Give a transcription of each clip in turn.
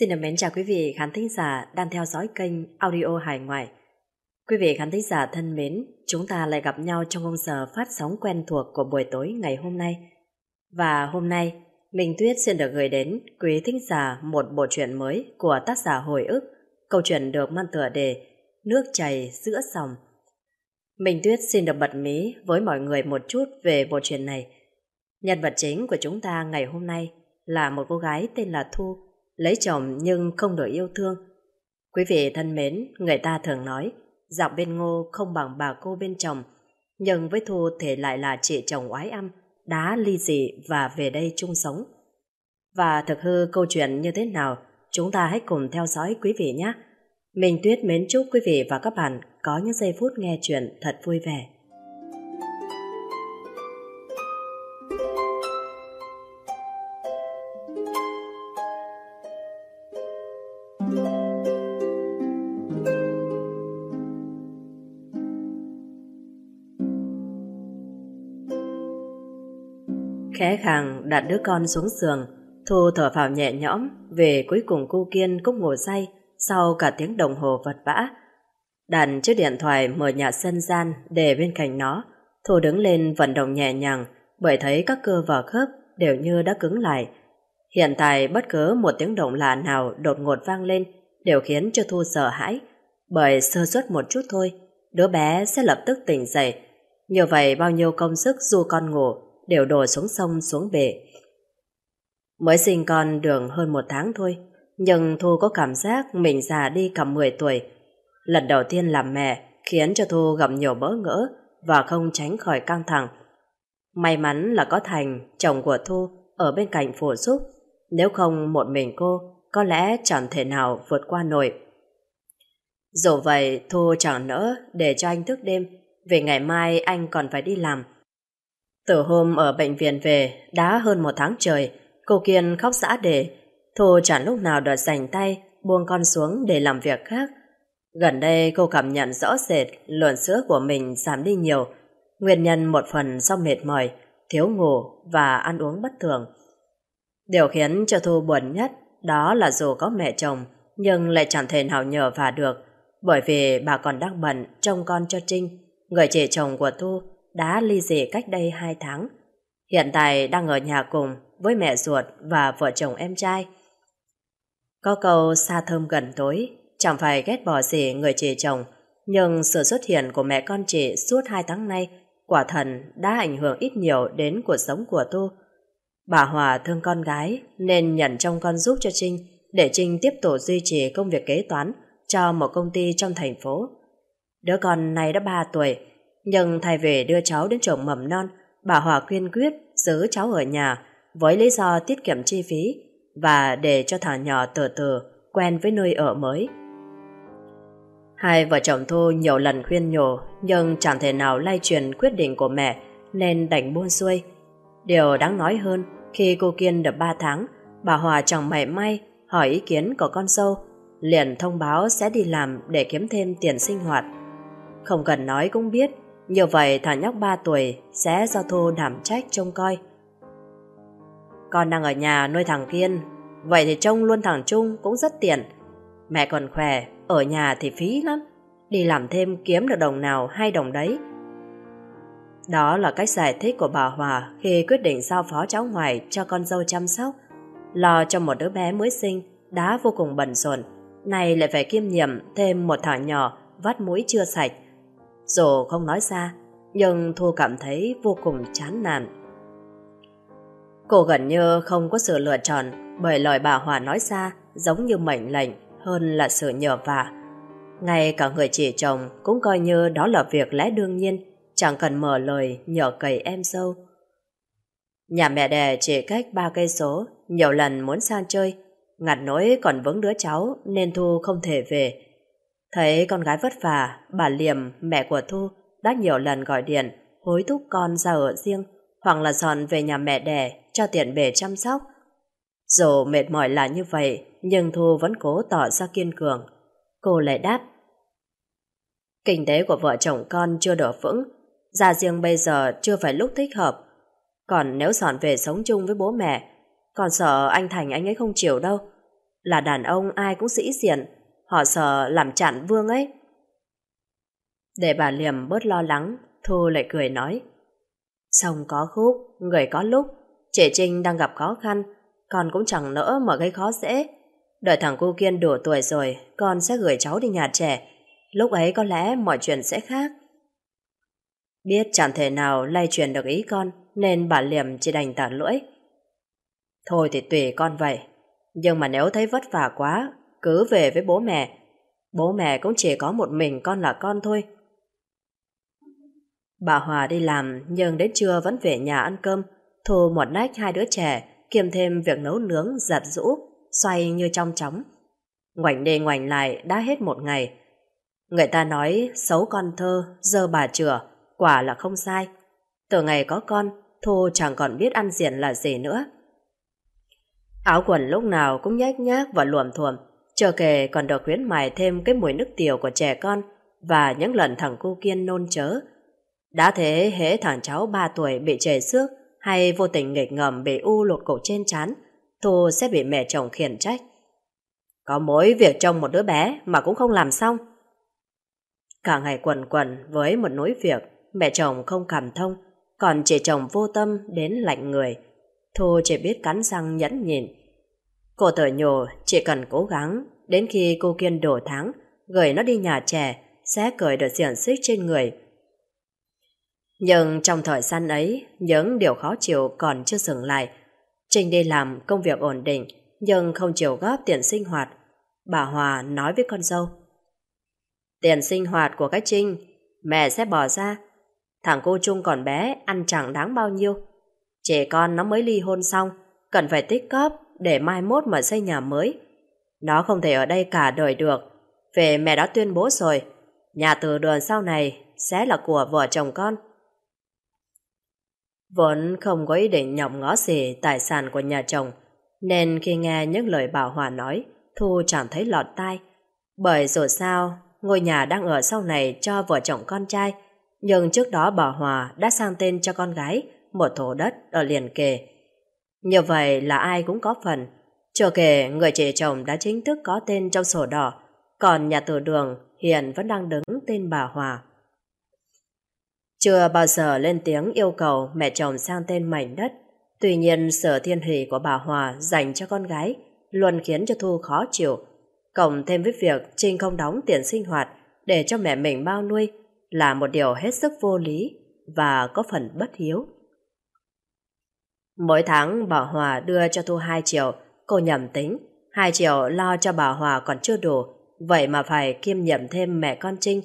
Xin được mến chào quý vị khán thính giả đang theo dõi kênh Audio Hải Ngoại. Quý vị khán thính giả thân mến, chúng ta lại gặp nhau trong khung giờ phát sóng quen thuộc của buổi tối ngày hôm nay. Và hôm nay, Minh Tuyết xin được gửi đến quý thính giả một bộ truyện mới của tác giả Hồi ức. Câu chuyện được mang tựa đề Nước chảy giữa sòng. Minh Tuyết xin được bật mí với mọi người một chút về bộ truyện này. Nhân vật chính của chúng ta ngày hôm nay là một cô gái tên là Thu, lấy chồng nhưng không đổi yêu thương. Quý vị thân mến, người ta thường nói, dạo bên ngô không bằng bà cô bên chồng, nhưng với Thu thì lại là chị chồng oái âm, đá ly dị và về đây chung sống. Và thực hư câu chuyện như thế nào, chúng ta hãy cùng theo dõi quý vị nhé. Mình Tuyết mến chúc quý vị và các bạn có những giây phút nghe chuyện thật vui vẻ. Khẽ khàng đặt đứa con xuống giường, Thu thở phào nhẹ nhõm, về cuối cùng cô Kiên cũng ngồi say sau cả tiếng đồng hồ vật vã. Đặt chiếc điện thoại mở nhà sân gian để bên cạnh nó, Thu đứng lên vận động nhẹ nhàng bởi thấy các cơ và khớp đều như đã cứng lại. Hiện tại bất cứ một tiếng động lạ nào đột ngột vang lên đều khiến cho Thu sợ hãi, bởi sơ suất một chút thôi, đứa bé sẽ lập tức tỉnh dậy. Như vậy bao nhiêu công sức du con ngủ đều đổ xuống sông xuống bể. Mới sinh con đường hơn một tháng thôi, nhưng Thu có cảm giác mình già đi cả 10 tuổi. Lần đầu tiên làm mẹ khiến cho Thu gặp nhiều bỡ ngỡ và không tránh khỏi căng thẳng. May mắn là có Thành, chồng của Thu, ở bên cạnh phụ giúp. Nếu không một mình cô, có lẽ chẳng thể nào vượt qua nổi. Dù vậy, Thu chẳng nỡ để cho anh thức đêm, vì ngày mai anh còn phải đi làm. Từ hôm ở bệnh viện về, đã hơn một tháng trời, cô Kiên khóc xã đề. Thu chẳng lúc nào đợt dành tay, buông con xuống để làm việc khác. Gần đây cô cảm nhận rõ rệt lượng sữa của mình giảm đi nhiều. Nguyên nhân một phần do mệt mỏi, thiếu ngủ và ăn uống bất thường. Điều khiến cho Thu buồn nhất đó là dù có mẹ chồng nhưng lại chẳng thể nào nhờ vả được bởi vì bà còn đang bận trông con cho Trinh, người chị chồng của Thu đã ly dị cách đây 2 tháng. Hiện tại đang ở nhà cùng với mẹ ruột và vợ chồng em trai. Có câu xa thơm gần tối, chẳng phải ghét bỏ gì người chị chồng, nhưng sự xuất hiện của mẹ con chị suốt hai tháng nay quả thần đã ảnh hưởng ít nhiều đến cuộc sống của Thu. Bà Hòa thương con gái nên nhận trông con giúp cho Trinh để Trinh tiếp tục duy trì công việc kế toán cho một công ty trong thành phố. Đứa con này đã 3 tuổi, nhưng thay về đưa cháu đến trường mầm non, bà Hòa quyên quyết giữ cháu ở nhà với lý do tiết kiệm chi phí và để cho thằng nhỏ từ từ quen với nơi ở mới. Hai vợ chồng Thu nhiều lần khuyên nhủ nhưng chẳng thể nào lay truyền quyết định của mẹ nên đành buông xuôi. Điều đáng nói hơn khi cô Kiên được 3 tháng bà Hòa chẳng mảy may hỏi ý kiến của con dâu liền thông báo sẽ đi làm để kiếm thêm tiền sinh hoạt. Không cần nói cũng biết như vậy thằng nhóc 3 tuổi sẽ do Thu đảm trách trông coi. Con đang ở nhà nuôi thằng Kiên, vậy thì trông luôn thằng Trung cũng rất tiện. Mẹ còn khỏe, ở nhà thì phí lắm. Đi làm thêm kiếm được đồng nào hay đồng đấy. Đó là cách giải thích của bà Hòa khi quyết định giao phó cháu ngoài cho con dâu chăm sóc. Lo cho một đứa bé mới sinh, đã vô cùng bận rộn. Này lại phải kiêm nhiệm thêm một thằng nhỏ vắt mũi chưa sạch dù không nói ra, nhưng Thu cảm thấy vô cùng chán nản. Cô gần như không có sự lựa chọn bởi lời bà Hòa nói ra giống như mệnh lệnh hơn là sự nhờ vả. Ngay cả người chị chồng cũng coi như đó là việc lẽ đương nhiên, chẳng cần mở lời nhờ cầy em dâu. Nhà mẹ đẻ chỉ cách ba cây số, nhiều lần muốn sang chơi, ngặt nỗi còn vướng đứa cháu nên Thu không thể về. Thấy con gái vất vả, bà Liềm, mẹ của Thu, đã nhiều lần gọi điện, hối thúc con ra ở riêng, hoặc là dọn về nhà mẹ đẻ cho tiện bề chăm sóc. Dù mệt mỏi là như vậy, nhưng Thu vẫn cố tỏ ra kiên cường. Cô lại đáp. Kinh tế của vợ chồng con chưa đổ vững, ra riêng bây giờ chưa phải lúc thích hợp. Còn nếu dọn về sống chung với bố mẹ, còn sợ anh Thành anh ấy không chịu đâu. Là đàn ông ai cũng sĩ diện, họ sợ làm chặn vương ấy. Để bà Liềm bớt lo lắng, Thu lại cười nói. Sông có khúc, người có lúc, trẻ Trinh đang gặp khó khăn, con cũng chẳng nỡ mà gây khó dễ. Đợi thằng cô Kiên đủ tuổi rồi, con sẽ gửi cháu đi nhà trẻ. Lúc ấy có lẽ mọi chuyện sẽ khác. Biết chẳng thể nào lay truyền được ý con, nên bà Liềm chỉ đành tả lưỡi. Thôi thì tùy con vậy. Nhưng mà nếu thấy vất vả quá, cứ về với bố mẹ. Bố mẹ cũng chỉ có một mình con là con thôi. Bà Hòa đi làm nhưng đến trưa vẫn về nhà ăn cơm, thu một nách hai đứa trẻ, kiêm thêm việc nấu nướng, giặt rũ, xoay như trong chóng. Ngoảnh đi ngoảnh lại đã hết một ngày. Người ta nói xấu con thơ, dơ bà chửa, quả là không sai. Từ ngày có con, Thu chẳng còn biết ăn diện là gì nữa. Áo quần lúc nào cũng nhách nhác và luồm thuồm, chờ kể còn được khuyến mài thêm cái mùi nước tiểu của trẻ con và những lần thằng cô Kiên nôn chớ. Đã thế hễ thằng cháu 3 tuổi bị chảy xước hay vô tình nghịch ngầm bị u lột cổ trên chán Thu sẽ bị mẹ chồng khiển trách. Có mỗi việc trông một đứa bé mà cũng không làm xong. Cả ngày quần quần với một nỗi việc, mẹ chồng không cảm thông, còn chị chồng vô tâm đến lạnh người. Thu chỉ biết cắn răng nhẫn nhịn. Cô tự nhủ chỉ cần cố gắng, đến khi cô Kiên đổ tháng, gửi nó đi nhà trẻ, sẽ cởi được diện xích trên người. Nhưng trong thời gian ấy, những điều khó chịu còn chưa dừng lại. Trinh đi làm công việc ổn định, nhưng không chịu góp tiền sinh hoạt. Bà Hòa nói với con dâu. Tiền sinh hoạt của cái Trinh, mẹ sẽ bỏ ra. Thằng cô Trung còn bé, ăn chẳng đáng bao nhiêu. Trẻ con nó mới ly hôn xong, cần phải tích cóp để mai mốt mà xây nhà mới. Nó không thể ở đây cả đời được. Về mẹ đã tuyên bố rồi, nhà từ đường sau này sẽ là của vợ chồng con. Vốn không có ý định nhọc ngó gì tài sản của nhà chồng, nên khi nghe những lời bảo Hòa nói, Thu chẳng thấy lọt tai. Bởi dù sao, ngôi nhà đang ở sau này cho vợ chồng con trai, nhưng trước đó Bảo Hòa đã sang tên cho con gái một thổ đất ở liền kề. Như vậy là ai cũng có phần. Chưa kể người chị chồng đã chính thức có tên trong sổ đỏ, còn nhà tử đường hiện vẫn đang đứng tên bà Hòa. Chưa bao giờ lên tiếng yêu cầu mẹ chồng sang tên mảnh đất. Tuy nhiên sở thiên hỷ của bà Hòa dành cho con gái luôn khiến cho Thu khó chịu. Cộng thêm với việc Trinh không đóng tiền sinh hoạt để cho mẹ mình bao nuôi là một điều hết sức vô lý và có phần bất hiếu. Mỗi tháng bà Hòa đưa cho Thu 2 triệu, cô nhầm tính. 2 triệu lo cho bà Hòa còn chưa đủ, vậy mà phải kiêm nhiệm thêm mẹ con Trinh.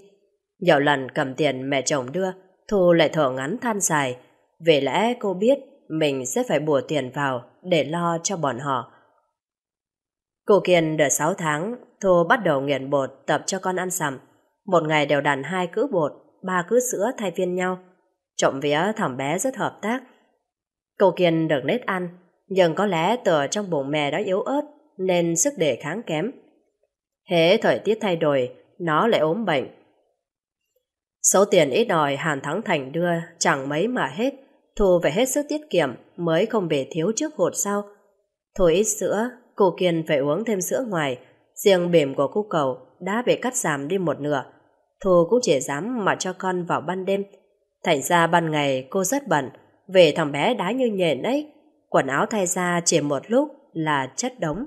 Nhiều lần cầm tiền mẹ chồng đưa, Thu lại thở ngắn than dài. Vì lẽ cô biết mình sẽ phải bùa tiền vào để lo cho bọn họ. Cô Kiên đợi 6 tháng, Thu bắt đầu nghiền bột tập cho con ăn sầm. Một ngày đều đàn hai cữ bột, ba cữ sữa thay phiên nhau. Trộm vía thằng bé rất hợp tác. Cô Kiên được nết ăn, nhưng có lẽ tựa trong bụng mẹ đã yếu ớt nên sức đề kháng kém. Hễ thời tiết thay đổi, nó lại ốm bệnh Số tiền ít đòi Hàn Thắng Thành đưa chẳng mấy mà hết, Thu phải hết sức tiết kiệm mới không bị thiếu trước hột sau. Thu ít sữa, cô Kiên phải uống thêm sữa ngoài, riêng bềm của cô cầu đã bị cắt giảm đi một nửa. Thu cũng chỉ dám mà cho con vào ban đêm. Thành ra ban ngày cô rất bận, về thằng bé đá như nhện ấy, quần áo thay ra chỉ một lúc là chất đống.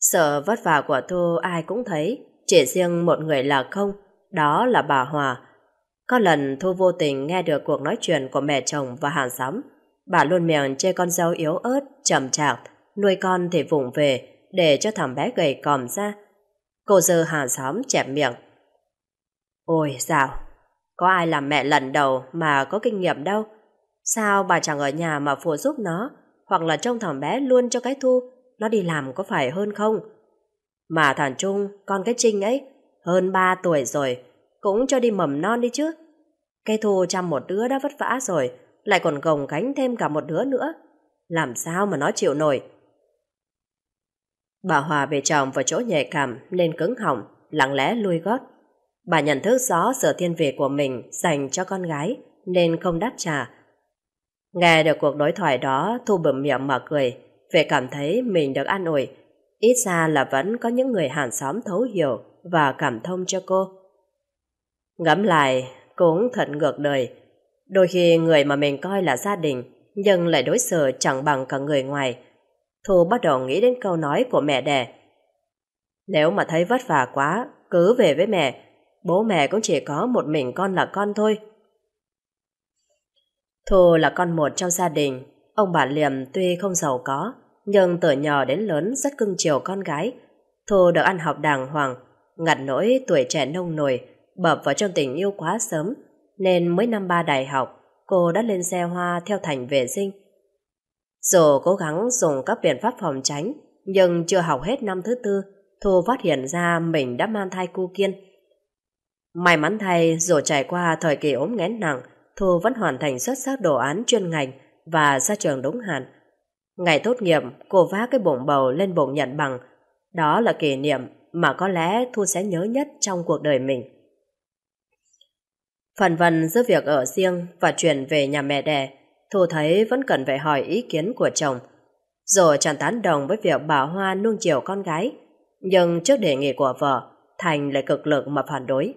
Sợ vất vả của Thu ai cũng thấy, chỉ riêng một người là không, đó là bà Hòa. Có lần Thu vô tình nghe được cuộc nói chuyện của mẹ chồng và hàng xóm. Bà luôn miệng chê con dâu yếu ớt, chậm chạp, nuôi con thì vùng về để cho thằng bé gầy còm ra. Cô dơ hàng xóm chẹp miệng. Ôi dào, có ai làm mẹ lần đầu mà có kinh nghiệm đâu. Sao bà chẳng ở nhà mà phụ giúp nó, hoặc là trông thằng bé luôn cho cái thu, nó đi làm có phải hơn không? Mà thằng Trung, con cái Trinh ấy, hơn 3 tuổi rồi, cũng cho đi mầm non đi chứ. cái thu chăm một đứa đã vất vả rồi, lại còn gồng gánh thêm cả một đứa nữa. Làm sao mà nó chịu nổi? Bà Hòa về chồng vào chỗ nhạy cảm nên cứng họng, lặng lẽ lui gót. Bà nhận thức rõ sở thiên về của mình dành cho con gái nên không đáp trả. Nghe được cuộc đối thoại đó, Thu bẩm miệng mà cười. về cảm thấy mình được an ủi. Ít ra là vẫn có những người hàng xóm thấu hiểu và cảm thông cho cô. Ngẫm lại, cũng thật ngược đời. Đôi khi người mà mình coi là gia đình, nhưng lại đối xử chẳng bằng cả người ngoài. Thu bắt đầu nghĩ đến câu nói của mẹ đẻ. Nếu mà thấy vất vả quá, cứ về với mẹ. Bố mẹ cũng chỉ có một mình con là con thôi. Thu là con một trong gia đình. Ông bà Liềm tuy không giàu có, nhưng từ nhỏ đến lớn rất cưng chiều con gái. Thu được ăn học đàng hoàng, ngặt nỗi tuổi trẻ nông nổi, bập vào trong tình yêu quá sớm, nên mới năm ba đại học, cô đã lên xe hoa theo thành vệ sinh. Dù cố gắng dùng các biện pháp phòng tránh, nhưng chưa học hết năm thứ tư, Thu phát hiện ra mình đã mang thai cu kiên. May mắn thay, dù trải qua thời kỳ ốm nghén nặng, Thu vẫn hoàn thành xuất sắc đồ án chuyên ngành và ra trường đúng hạn. Ngày tốt nghiệp, cô vác cái bổng bầu lên bổng nhận bằng. Đó là kỷ niệm mà có lẽ Thu sẽ nhớ nhất trong cuộc đời mình. Phần vần giữa việc ở riêng và chuyển về nhà mẹ đẻ, Thu thấy vẫn cần phải hỏi ý kiến của chồng. Rồi chẳng tán đồng với việc bà Hoa nuông chiều con gái, nhưng trước đề nghị của vợ, Thành lại cực lực mà phản đối.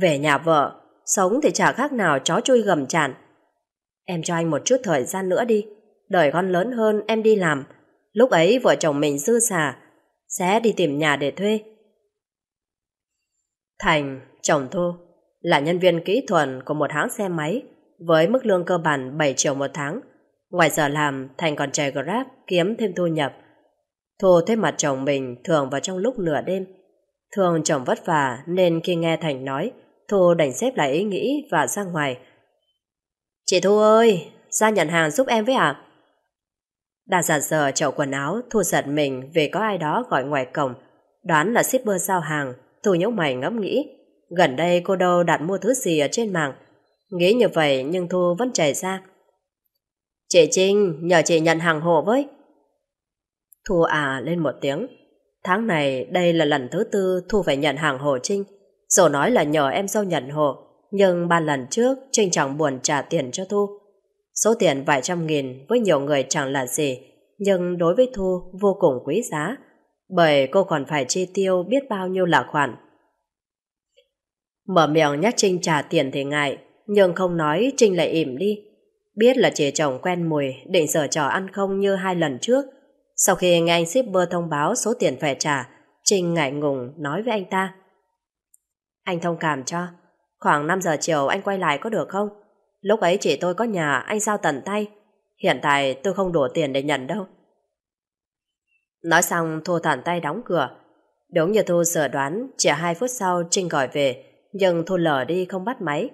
Về nhà vợ, sống thì chả khác nào chó chui gầm chản. Em cho anh một chút thời gian nữa đi, đợi con lớn hơn em đi làm, lúc ấy vợ chồng mình dư xả, sẽ đi tìm nhà để thuê. Thành, chồng Thu, là nhân viên kỹ thuật của một hãng xe máy với mức lương cơ bản 7 triệu một tháng. Ngoài giờ làm, Thành còn chạy Grab kiếm thêm thu nhập. Thu thấy mặt chồng mình thường vào trong lúc nửa đêm. Thường chồng vất vả nên khi nghe Thành nói, Thu đành xếp lại ý nghĩ và ra ngoài. Chị Thu ơi, ra nhận hàng giúp em với ạ. À? Đang giả giờ chậu quần áo, Thu giật mình về có ai đó gọi ngoài cổng. Đoán là shipper giao hàng, Thu nhớ mày ngẫm nghĩ. Gần đây cô đâu đặt mua thứ gì ở trên mạng. Nghĩ như vậy nhưng Thu vẫn chảy ra. Chị Trinh, nhờ chị nhận hàng hộ với. Thu à lên một tiếng. Tháng này đây là lần thứ tư Thu phải nhận hàng hộ Trinh. Rồi nói là nhờ em dâu nhận hộ. Nhưng ba lần trước Trinh chẳng buồn trả tiền cho Thu. Số tiền vài trăm nghìn với nhiều người chẳng là gì. Nhưng đối với Thu vô cùng quý giá. Bởi cô còn phải chi tiêu biết bao nhiêu là khoản. Mở miệng nhắc Trinh trả tiền thì ngại, nhưng không nói Trinh lại ỉm đi. Biết là chị chồng quen mùi, định sở trò ăn không như hai lần trước. Sau khi nghe anh shipper thông báo số tiền phải trả, Trinh ngại ngùng nói với anh ta. Anh thông cảm cho, khoảng 5 giờ chiều anh quay lại có được không? Lúc ấy chị tôi có nhà, anh sao tận tay. Hiện tại tôi không đủ tiền để nhận đâu. Nói xong Thu thản tay đóng cửa. Đúng như Thu dự đoán, chỉ hai phút sau Trinh gọi về, nhưng Thu lờ đi không bắt máy.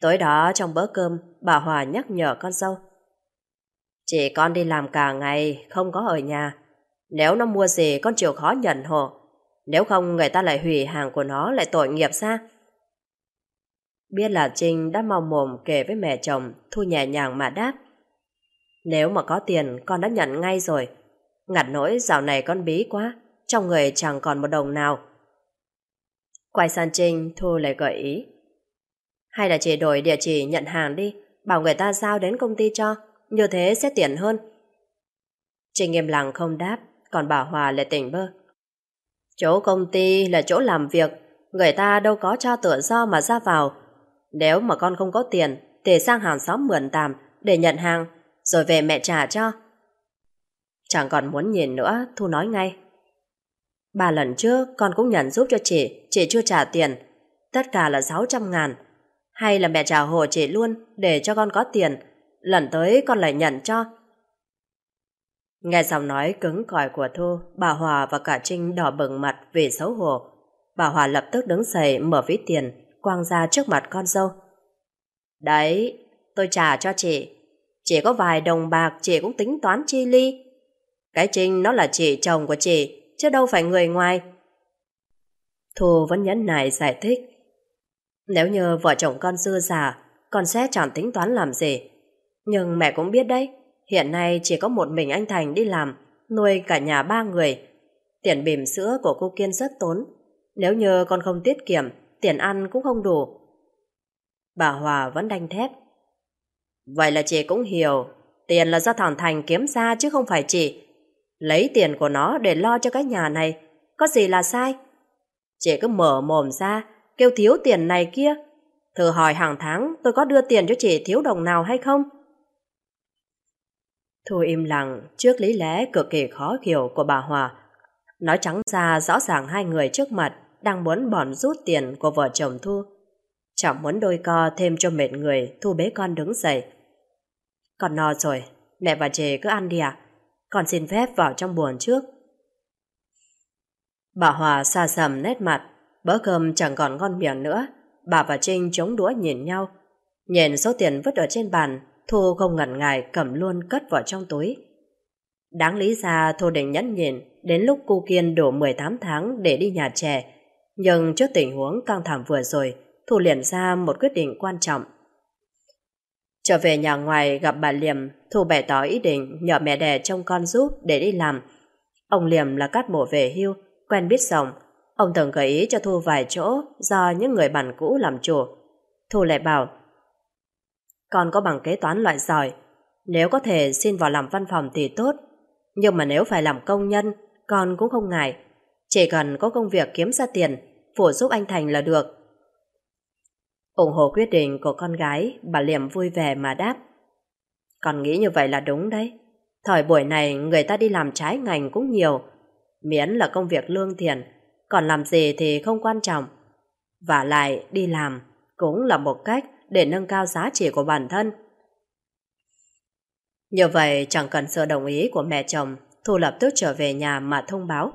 Tối đó trong bữa cơm, bà Hòa nhắc nhở con dâu. Chị con đi làm cả ngày, không có ở nhà. Nếu nó mua gì con chịu khó nhận hộ. Nếu không người ta lại hủy hàng của nó lại tội nghiệp ra. Biết là Trinh đã mau mồm kể với mẹ chồng, Thu nhẹ nhàng mà đáp. Nếu mà có tiền con đã nhận ngay rồi. Ngặt nỗi dạo này con bí quá, trong người chẳng còn một đồng nào. Quay sang Trinh, Thu lại gợi ý. Hay là chỉ đổi địa chỉ nhận hàng đi, bảo người ta giao đến công ty cho, như thế sẽ tiện hơn. Trinh im lặng không đáp, còn bà Hòa lại tỉnh bơ. Chỗ công ty là chỗ làm việc, người ta đâu có cho tự do mà ra vào. Nếu mà con không có tiền, thì sang hàng xóm mượn tạm để nhận hàng, rồi về mẹ trả cho. Chẳng còn muốn nhìn nữa, Thu nói ngay. Ba lần trước con cũng nhận giúp cho chị, chị chưa trả tiền. Tất cả là 600 ngàn. Hay là mẹ trả hộ chị luôn để cho con có tiền. Lần tới con lại nhận cho. Nghe giọng nói cứng cỏi của Thu, bà Hòa và cả Trinh đỏ bừng mặt vì xấu hổ. Bà Hòa lập tức đứng dậy mở ví tiền, quang ra trước mặt con dâu. Đấy, tôi trả cho chị. Chỉ có vài đồng bạc chị cũng tính toán chi ly. Cái Trinh nó là chị chồng của chị, chứ đâu phải người ngoài. Thu vẫn nhẫn nại giải thích. Nếu như vợ chồng con dư giả, con sẽ chẳng tính toán làm gì. Nhưng mẹ cũng biết đấy, hiện nay chỉ có một mình anh Thành đi làm, nuôi cả nhà ba người. Tiền bìm sữa của cô Kiên rất tốn. Nếu như con không tiết kiệm, tiền ăn cũng không đủ. Bà Hòa vẫn đanh thép. Vậy là chị cũng hiểu, Tiền là do thằng Thành kiếm ra chứ không phải chị. Lấy tiền của nó để lo cho cái nhà này, có gì là sai? Chị cứ mở mồm ra, kêu thiếu tiền này kia. Thử hỏi hàng tháng tôi có đưa tiền cho chị thiếu đồng nào hay không? Thu im lặng trước lý lẽ cực kỳ khó hiểu của bà Hòa. Nói trắng ra rõ ràng hai người trước mặt đang muốn bòn rút tiền của vợ chồng Thu. Chẳng muốn đôi co thêm cho mệt người Thu bế con đứng dậy. Con no rồi, mẹ và chị cứ ăn đi ạ. Con xin phép vào trong buồn trước. Bà Hòa xa sầm nét mặt, bữa cơm chẳng còn ngon miệng nữa. Bà và Trinh chống đũa nhìn nhau. Nhìn số tiền vứt ở trên bàn, Thu không ngần ngại cầm luôn cất vào trong túi. Đáng lý ra Thu định nhẫn nhịn đến lúc cô Kiên đủ 18 tháng để đi nhà trẻ. Nhưng trước tình huống căng thẳng vừa rồi, Thu liền ra một quyết định quan trọng. Trở về nhà ngoài gặp bà Liềm, Thu bày tỏ ý định nhờ mẹ đẻ trông con giúp để đi làm. Ông Liềm là cát bổ về hưu, quen biết rộng. Ông từng gợi ý cho Thu vài chỗ do những người bạn cũ làm chủ. Thu lại bảo, con có bằng kế toán loại giỏi, nếu có thể xin vào làm văn phòng thì tốt. Nhưng mà nếu phải làm công nhân, con cũng không ngại. Chỉ cần có công việc kiếm ra tiền, phụ giúp anh Thành là được. ủng hộ quyết định của con gái, bà Liềm vui vẻ mà đáp. Con nghĩ như vậy là đúng đấy. Thời buổi này người ta đi làm trái ngành cũng nhiều, miễn là công việc lương thiện, còn làm gì thì không quan trọng. Và lại đi làm cũng là một cách để nâng cao giá trị của bản thân. Như vậy chẳng cần sự đồng ý của mẹ chồng, Thu lập tức trở về nhà mà thông báo.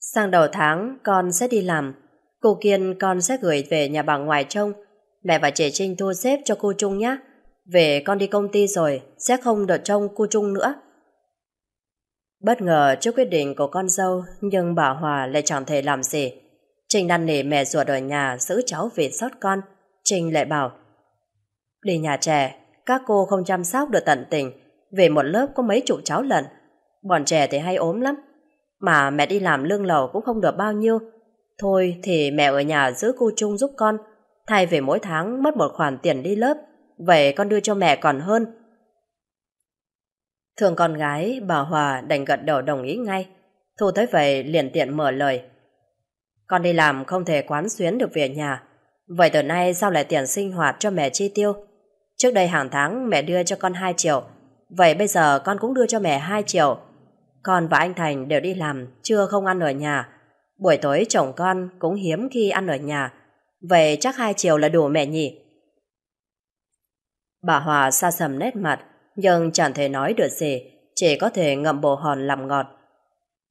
Sang đầu tháng con sẽ đi làm, cô Kiên con sẽ gửi về nhà bà ngoại trông, mẹ và chị Trinh thu xếp cho cô Trung nhé. Về con đi công ty rồi, sẽ không đợt trông cô Trung nữa. Bất ngờ trước quyết định của con dâu, nhưng bà Hòa lại chẳng thể làm gì. Trinh năn nỉ mẹ ruột ở nhà giữ cháu về sót con. Trinh lại bảo, đi nhà trẻ, các cô không chăm sóc được tận tình, về một lớp có mấy chục cháu lận. Bọn trẻ thì hay ốm lắm, mà mẹ đi làm lương lầu cũng không được bao nhiêu. Thôi thì mẹ ở nhà giữ cô Chung giúp con, thay vì mỗi tháng mất một khoản tiền đi lớp, vậy con đưa cho mẹ còn hơn. Thường con gái, bà Hòa đành gật đầu đồng ý ngay. Thu thấy vậy liền tiện mở lời. Con đi làm không thể quán xuyến được về nhà. Vậy từ nay sao lại tiền sinh hoạt cho mẹ chi tiêu? Trước đây hàng tháng mẹ đưa cho con 2 triệu. Vậy bây giờ con cũng đưa cho mẹ 2 triệu. Con và anh Thành đều đi làm, chưa không ăn ở nhà. Buổi tối chồng con cũng hiếm khi ăn ở nhà. Vậy chắc 2 triệu là đủ mẹ nhỉ? Bà Hòa xa sầm nét mặt, nhưng chẳng thể nói được gì, chỉ có thể ngậm bồ hòn làm ngọt.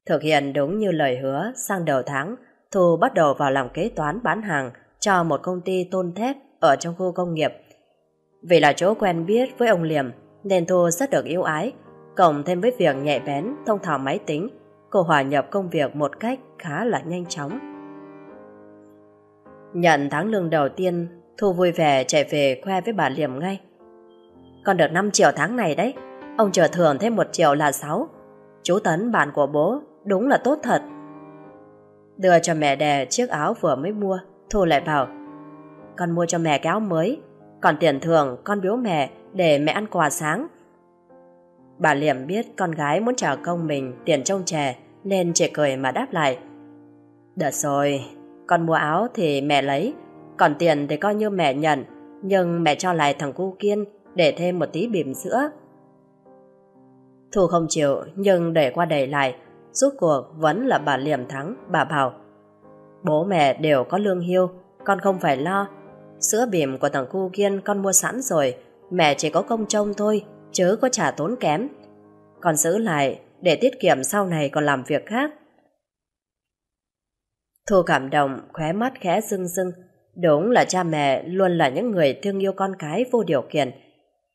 Thực hiện đúng như lời hứa, sang đầu tháng, Thu bắt đầu vào làm kế toán bán hàng cho một công ty tôn thép ở trong khu công nghiệp. Vì là chỗ quen biết với ông Liềm, nên Thu rất được yêu ái, cộng thêm với việc nhạy bén, thông thạo máy tính, cô hòa nhập công việc một cách khá là nhanh chóng. Nhận tháng lương đầu tiên, Thu vui vẻ chạy về khoe với bà Liềm ngay. Con được 5 triệu tháng này đấy, ông chờ thưởng thêm 1 triệu là 6. Chú Tấn bạn của bố, đúng là tốt thật. Đưa cho mẹ đè chiếc áo vừa mới mua, Thu lại bảo Con mua cho mẹ cái áo mới, còn tiền thường con biếu mẹ để mẹ ăn quà sáng. Bà Liệm biết con gái muốn trả công mình tiền trông trẻ nên chỉ cười mà đáp lại. Được rồi, con mua áo thì mẹ lấy, còn tiền thì coi như mẹ nhận, nhưng mẹ cho lại thằng cu kiên để thêm một tí bìm sữa. Thu không chịu, nhưng để qua đẩy lại, rốt cuộc vẫn là bà Liềm thắng, bà bảo. Bố mẹ đều có lương hưu, con không phải lo. Sữa bìm của thằng cu kiên con mua sẵn rồi, mẹ chỉ có công trông thôi, chớ có trả tốn kém. Con giữ lại để tiết kiệm sau này còn làm việc khác. Thu cảm động, khóe mắt khẽ rưng rưng. Đúng là cha mẹ luôn là những người thương yêu con cái vô điều kiện.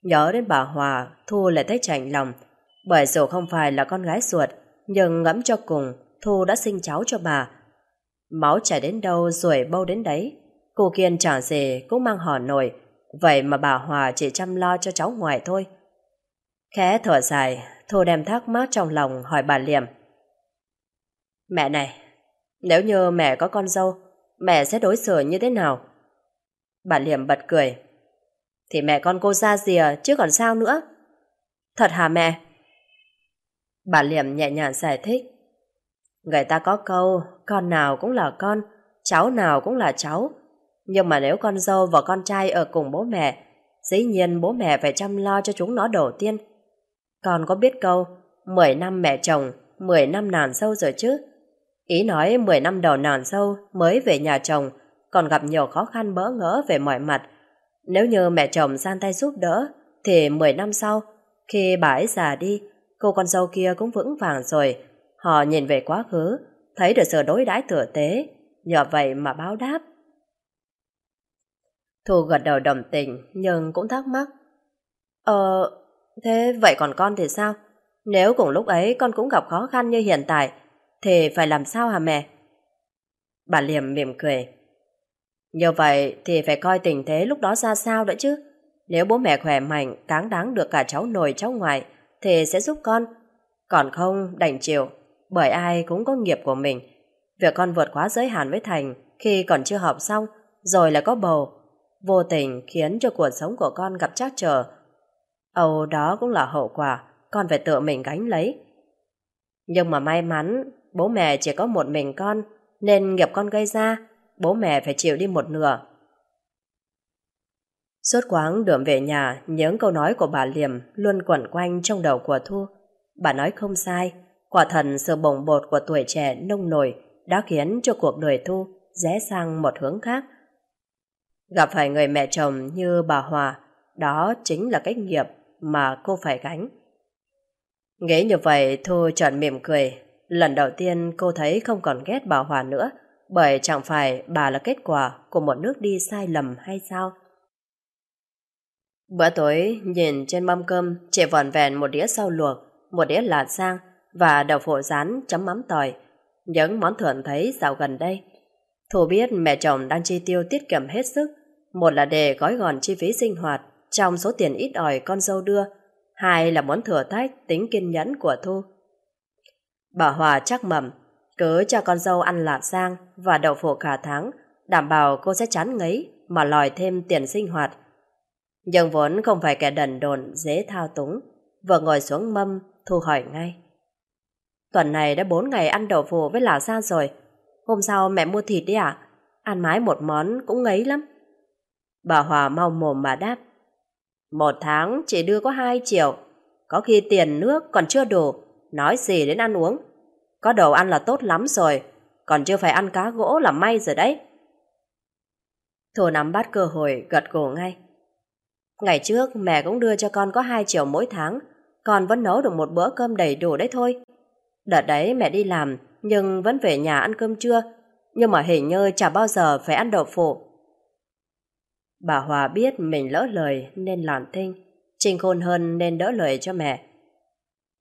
Nhớ đến bà Hòa, Thu lại thấy chạnh lòng. Bởi dù không phải là con gái ruột, nhưng ngẫm cho cùng, Thu đã sinh cháu cho bà. Máu chảy đến đâu rồi bâu đến đấy. Cô Kiên chẳng gì cũng mang hò nổi, vậy mà bà Hòa chỉ chăm lo cho cháu ngoại thôi. Khẽ thở dài, Thu đem thắc mắc trong lòng hỏi bà Liềm. Mẹ này, nếu như mẹ có con dâu, mẹ sẽ đối xử như thế nào? Bà Liềm bật cười. Thì mẹ con cô ra rìa à, chứ còn sao nữa. Thật hả mẹ? Bà Liềm nhẹ nhàng giải thích. Người ta có câu, con nào cũng là con, cháu nào cũng là cháu. Nhưng mà nếu con dâu và con trai ở cùng bố mẹ, dĩ nhiên bố mẹ phải chăm lo cho chúng nó đầu tiên. Con có biết câu, 10 năm mẹ chồng, 10 năm nàn sâu rồi chứ? Ý nói 10 năm đầu nàn sâu mới về nhà chồng, còn gặp nhiều khó khăn bỡ ngỡ về mọi mặt. Nếu như mẹ chồng gian tay giúp đỡ, thì 10 năm sau, khi bà ấy già đi, cô con dâu kia cũng vững vàng rồi. Họ nhìn về quá khứ, thấy được sự đối đãi tử tế, nhờ vậy mà báo đáp. Thu gật đầu đồng tình, nhưng cũng thắc mắc. Ờ, thế vậy còn con thì sao? Nếu cùng lúc ấy con cũng gặp khó khăn như hiện tại, thì phải làm sao hả mẹ? Bà Liềm mỉm cười. Như vậy thì phải coi tình thế lúc đó ra sao nữa chứ. Nếu bố mẹ khỏe mạnh, cáng đáng được cả cháu nội cháu ngoại, thì sẽ giúp con. Còn không, đành chịu, bởi ai cũng có nghiệp của mình. Việc con vượt quá giới hạn với Thành khi còn chưa học xong, rồi lại có bầu, vô tình khiến cho cuộc sống của con gặp trắc trở. Âu đó cũng là hậu quả, con phải tự mình gánh lấy. Nhưng mà may mắn, bố mẹ chỉ có một mình con, nên nghiệp con gây ra, bố mẹ phải chịu đi một nửa. Suốt quãng đường về nhà, những câu nói của bà Liềm luôn quẩn quanh trong đầu của Thu. Bà nói không sai, quả thần sự bồng bột của tuổi trẻ nông nổi đã khiến cho cuộc đời Thu rẽ sang một hướng khác. Gặp phải người mẹ chồng như bà Hòa, đó chính là cách nghiệp mà cô phải gánh. Nghĩ như vậy Thu chọn mỉm cười. Lần đầu tiên cô thấy không còn ghét bà Hòa nữa, bởi chẳng phải bà là kết quả của một nước đi sai lầm hay sao? Bữa tối, nhìn trên mâm cơm chỉ vòn vẹn một đĩa rau luộc, một đĩa lạt sang và đậu phụ rán chấm mắm tỏi. Những món thường thấy dạo gần đây. Thu biết mẹ chồng đang chi tiêu tiết kiệm hết sức. Một là để gói gọn chi phí sinh hoạt trong số tiền ít ỏi con dâu đưa. Hai là muốn thừa thách tính kiên nhẫn của Thu. Bà Hòa chắc mầm, cứ cho con dâu ăn lạt sang và đậu phụ cả tháng, đảm bảo cô sẽ chán ngấy mà lòi thêm tiền sinh hoạt nhưng vốn không phải kẻ đần đồn dễ thao túng, vừa ngồi xuống mâm, Thu hỏi ngay. Tuần này đã bốn ngày ăn đậu phụ với lão Sa rồi, hôm sau mẹ mua thịt đi à? Ăn mái một món cũng ngấy lắm. Bà Hòa mau mồm mà đáp. Một tháng chỉ đưa có hai triệu, có khi tiền nước còn chưa đủ, nói gì đến ăn uống. Có đồ ăn là tốt lắm rồi, còn chưa phải ăn cá gỗ là may rồi đấy. Thu nắm bắt cơ hội gật gù ngay. Ngày trước mẹ cũng đưa cho con có 2 triệu mỗi tháng, con vẫn nấu được một bữa cơm đầy đủ đấy thôi. Đợt đấy mẹ đi làm, nhưng vẫn về nhà ăn cơm trưa, nhưng mà hình như chả bao giờ phải ăn đậu phụ. Bà Hòa biết mình lỡ lời nên làm thinh, trình khôn hơn nên đỡ lời cho mẹ.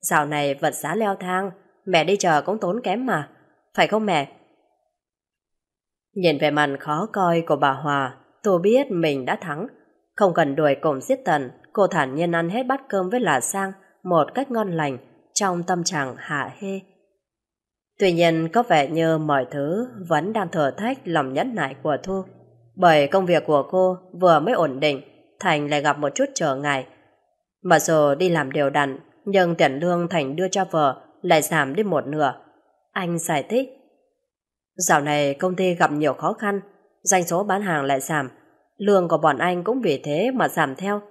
Dạo này vật giá leo thang, mẹ đi chờ cũng tốn kém mà, phải không mẹ? Nhìn về mặt khó coi của bà Hòa, tôi biết mình đã thắng, không cần đuổi cổng giết tần, cô thản nhiên ăn hết bát cơm với là sang một cách ngon lành, trong tâm trạng hạ hê. Tuy nhiên có vẻ như mọi thứ vẫn đang thử thách lòng nhẫn nại của Thu. Bởi công việc của cô vừa mới ổn định, Thành lại gặp một chút trở ngại. Mặc dù đi làm đều đặn, nhưng tiền lương Thành đưa cho vợ lại giảm đi một nửa. Anh giải thích. Dạo này công ty gặp nhiều khó khăn, doanh số bán hàng lại giảm, lương của bọn anh cũng vì thế mà giảm theo.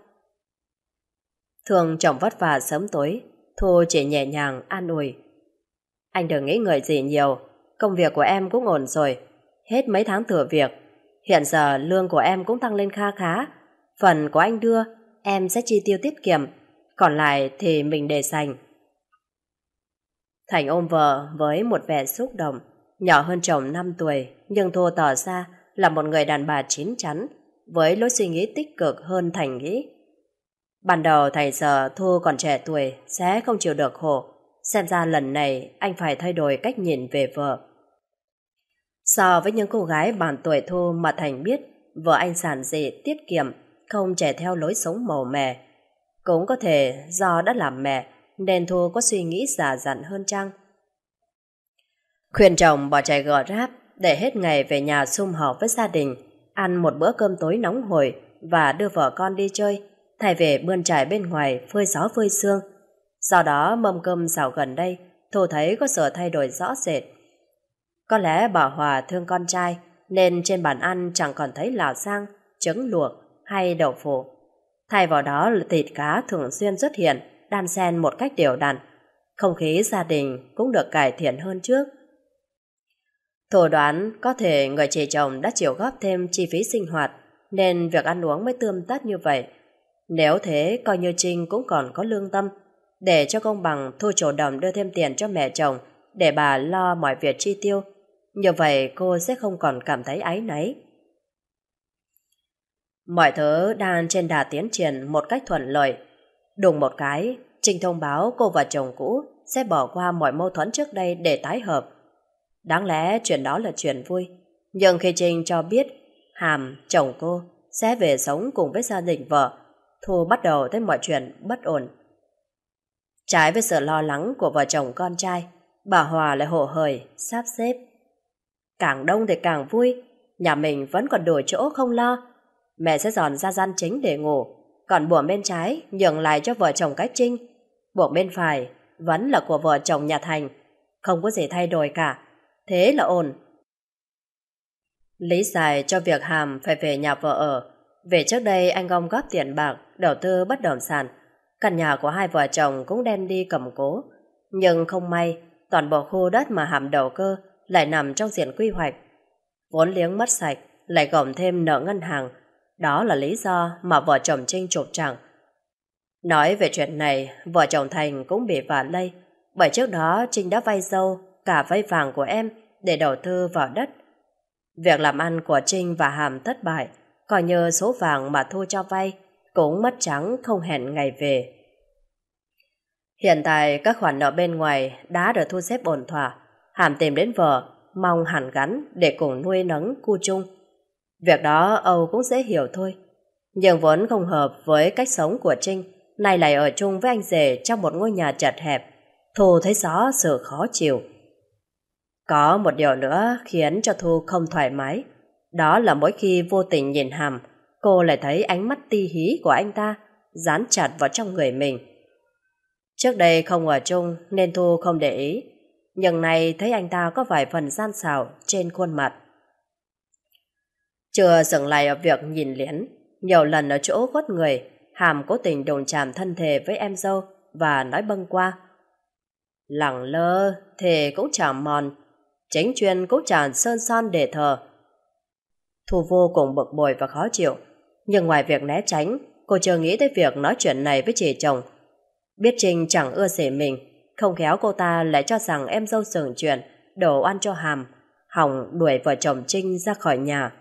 Thường chồng vất vả sớm tối, Thu chỉ nhẹ nhàng an ủi. Anh đừng nghĩ người gì nhiều, công việc của em cũng ổn rồi, hết mấy tháng thừa việc. Hiện giờ lương của em cũng tăng lên kha khá, phần của anh đưa, em sẽ chi tiêu tiết kiệm, còn lại thì mình để dành. Thành ôm vợ với một vẻ xúc động, nhỏ hơn chồng 5 tuổi, nhưng Thu tỏ ra là một người đàn bà chín chắn, với lối suy nghĩ tích cực hơn Thành nghĩ. Ban đầu thầy sợ Thu còn trẻ tuổi sẽ không chịu được khổ, xem ra lần này anh phải thay đổi cách nhìn về vợ. So với những cô gái bàn tuổi Thu mà Thành biết vợ anh sản dị tiết kiệm, không trẻ theo lối sống màu mè. Cũng có thể do đã làm mẹ nên Thu có suy nghĩ giả dặn hơn chăng? Khuyên chồng bỏ chạy gò ráp để hết ngày về nhà sum họp với gia đình ăn một bữa cơm tối nóng hổi và đưa vợ con đi chơi, thay về bươn trải bên ngoài phơi gió phơi sương. Sau đó mâm cơm xào gần đây, Thu thấy có sự thay đổi rõ rệt. Có lẽ bà Hòa thương con trai, nên trên bàn ăn chẳng còn thấy lào sang, trứng luộc hay đậu phụ. Thay vào đó là thịt cá thường xuyên xuất hiện, đan xen một cách đều đặn. Không khí gia đình cũng được cải thiện hơn trước. Thổ đoán có thể người chị chồng đã chịu góp thêm chi phí sinh hoạt, nên việc ăn uống mới tươm tất như vậy. Nếu thế, coi như Trinh cũng còn có lương tâm, để cho công bằng Thu chủ động đưa thêm tiền cho mẹ chồng, để bà lo mọi việc chi tiêu. Như vậy cô sẽ không còn cảm thấy áy náy. Mọi thứ đang trên đà tiến triển một cách thuận lợi. Đùng một cái, Trinh thông báo cô và chồng cũ sẽ bỏ qua mọi mâu thuẫn trước đây để tái hợp. Đáng lẽ chuyện đó là chuyện vui. Nhưng khi Trinh cho biết Hàm, chồng cô, sẽ về sống cùng với gia đình vợ, Thu bắt đầu thấy mọi chuyện bất ổn. Trái với sự lo lắng của vợ chồng con trai, bà Hòa lại hộ hời, sắp xếp. Càng đông thì càng vui, nhà mình vẫn còn đủ chỗ không lo. Mẹ sẽ dọn ra gian chính để ngủ, còn buồng bên trái nhường lại cho vợ chồng cái trinh. Buồng bên phải vẫn là của vợ chồng nhà Thành, không có gì thay đổi cả. Thế là ổn. Lý giải cho việc Hàm phải về nhà vợ ở. Về trước đây anh gom góp tiền bạc, đầu tư bất động sản. Căn nhà của hai vợ chồng cũng đem đi cầm cố. Nhưng không may, toàn bộ khu đất mà Hàm đầu cơ lại nằm trong diện quy hoạch. Vốn liếng mất sạch, lại gồng thêm nợ ngân hàng. Đó là lý do mà vợ chồng Trinh trục chẳng. Nói về chuyện này, vợ chồng Thành cũng bị vả lây. Bởi trước đó Trinh đã vay dâu cả vay vàng của em để đầu tư vào đất. Việc làm ăn của Trinh và Hàm thất bại, coi như số vàng mà Thu cho vay cũng mất trắng không hẹn ngày về. Hiện tại các khoản nợ bên ngoài đã được thu xếp ổn thỏa, Hàm tìm đến vợ, mong hẳn gắn để cùng nuôi nấng cu chung. Việc đó Âu cũng dễ hiểu thôi. Nhưng vốn không hợp với cách sống của Trinh, nay lại ở chung với anh rể trong một ngôi nhà chật hẹp. Thu thấy rõ sự khó chịu. Có một điều nữa khiến cho Thu không thoải mái. Đó là mỗi khi vô tình nhìn Hàm, cô lại thấy ánh mắt ti hí của anh ta dán chặt vào trong người mình. Trước đây không ở chung nên Thu không để ý, nhưng nay thấy anh ta có vài phần gian xào trên khuôn mặt. Chưa dừng lại ở việc nhìn liễn, nhiều lần ở chỗ khuất người, Hàm cố tình đồn chàm thân thể với em dâu và nói bâng qua. Lẳng lơ, thề cũng chẳng mòn, tránh chuyên cũng chẳng sơn son để thờ. Thu vô cùng bực bội và khó chịu, nhưng ngoài việc né tránh, cô chưa nghĩ tới việc nói chuyện này với chị chồng. Biết Trinh chẳng ưa sể mình, không khéo cô ta lại cho rằng em dâu sừng chuyện, đổ ăn cho hàm, hỏng đuổi vợ chồng Trinh ra khỏi nhà.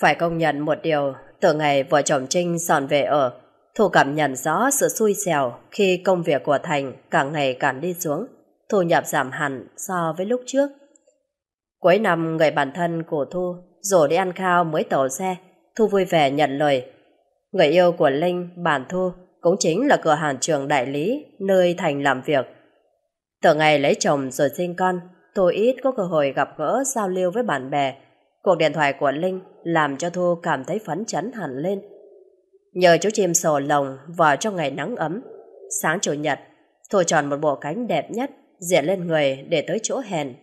Phải công nhận một điều, từ ngày vợ chồng Trinh dọn về ở, Thu cảm nhận rõ sự xui xẻo khi công việc của Thành càng ngày càng đi xuống thu nhập giảm hẳn so với lúc trước. Cuối năm, người bản thân của Thu rồi đi ăn khao mới tàu xe, Thu vui vẻ nhận lời. Người yêu của Linh, bản Thu, cũng chính là cửa hàng trường đại lý, nơi Thành làm việc. Từ ngày lấy chồng rồi sinh con, Thu ít có cơ hội gặp gỡ giao lưu với bạn bè. Cuộc điện thoại của Linh làm cho Thu cảm thấy phấn chấn hẳn lên. Nhờ chú chim sổ lồng vào trong ngày nắng ấm, sáng chủ nhật, Thu chọn một bộ cánh đẹp nhất diện lên người để tới chỗ hẹn.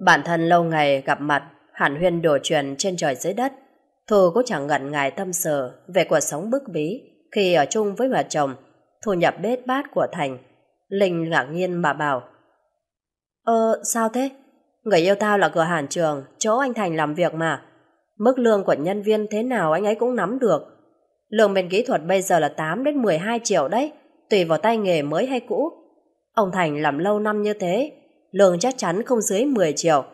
Bản thân lâu ngày gặp mặt, hẳn huyên đổ truyền trên trời dưới đất. Thu cũng chẳng ngần ngại tâm sự về cuộc sống bức bí khi ở chung với bà chồng, thu nhập bết bát của Thành. Linh ngạc nhiên mà bảo Ơ, sao thế? Người yêu tao là cửa hàng trường, chỗ anh Thành làm việc mà. Mức lương của nhân viên thế nào anh ấy cũng nắm được. Lương bên kỹ thuật bây giờ là 8 đến 12 triệu đấy, tùy vào tay nghề mới hay cũ. Ông Thành làm lâu năm như thế, lương chắc chắn không dưới 10 triệu.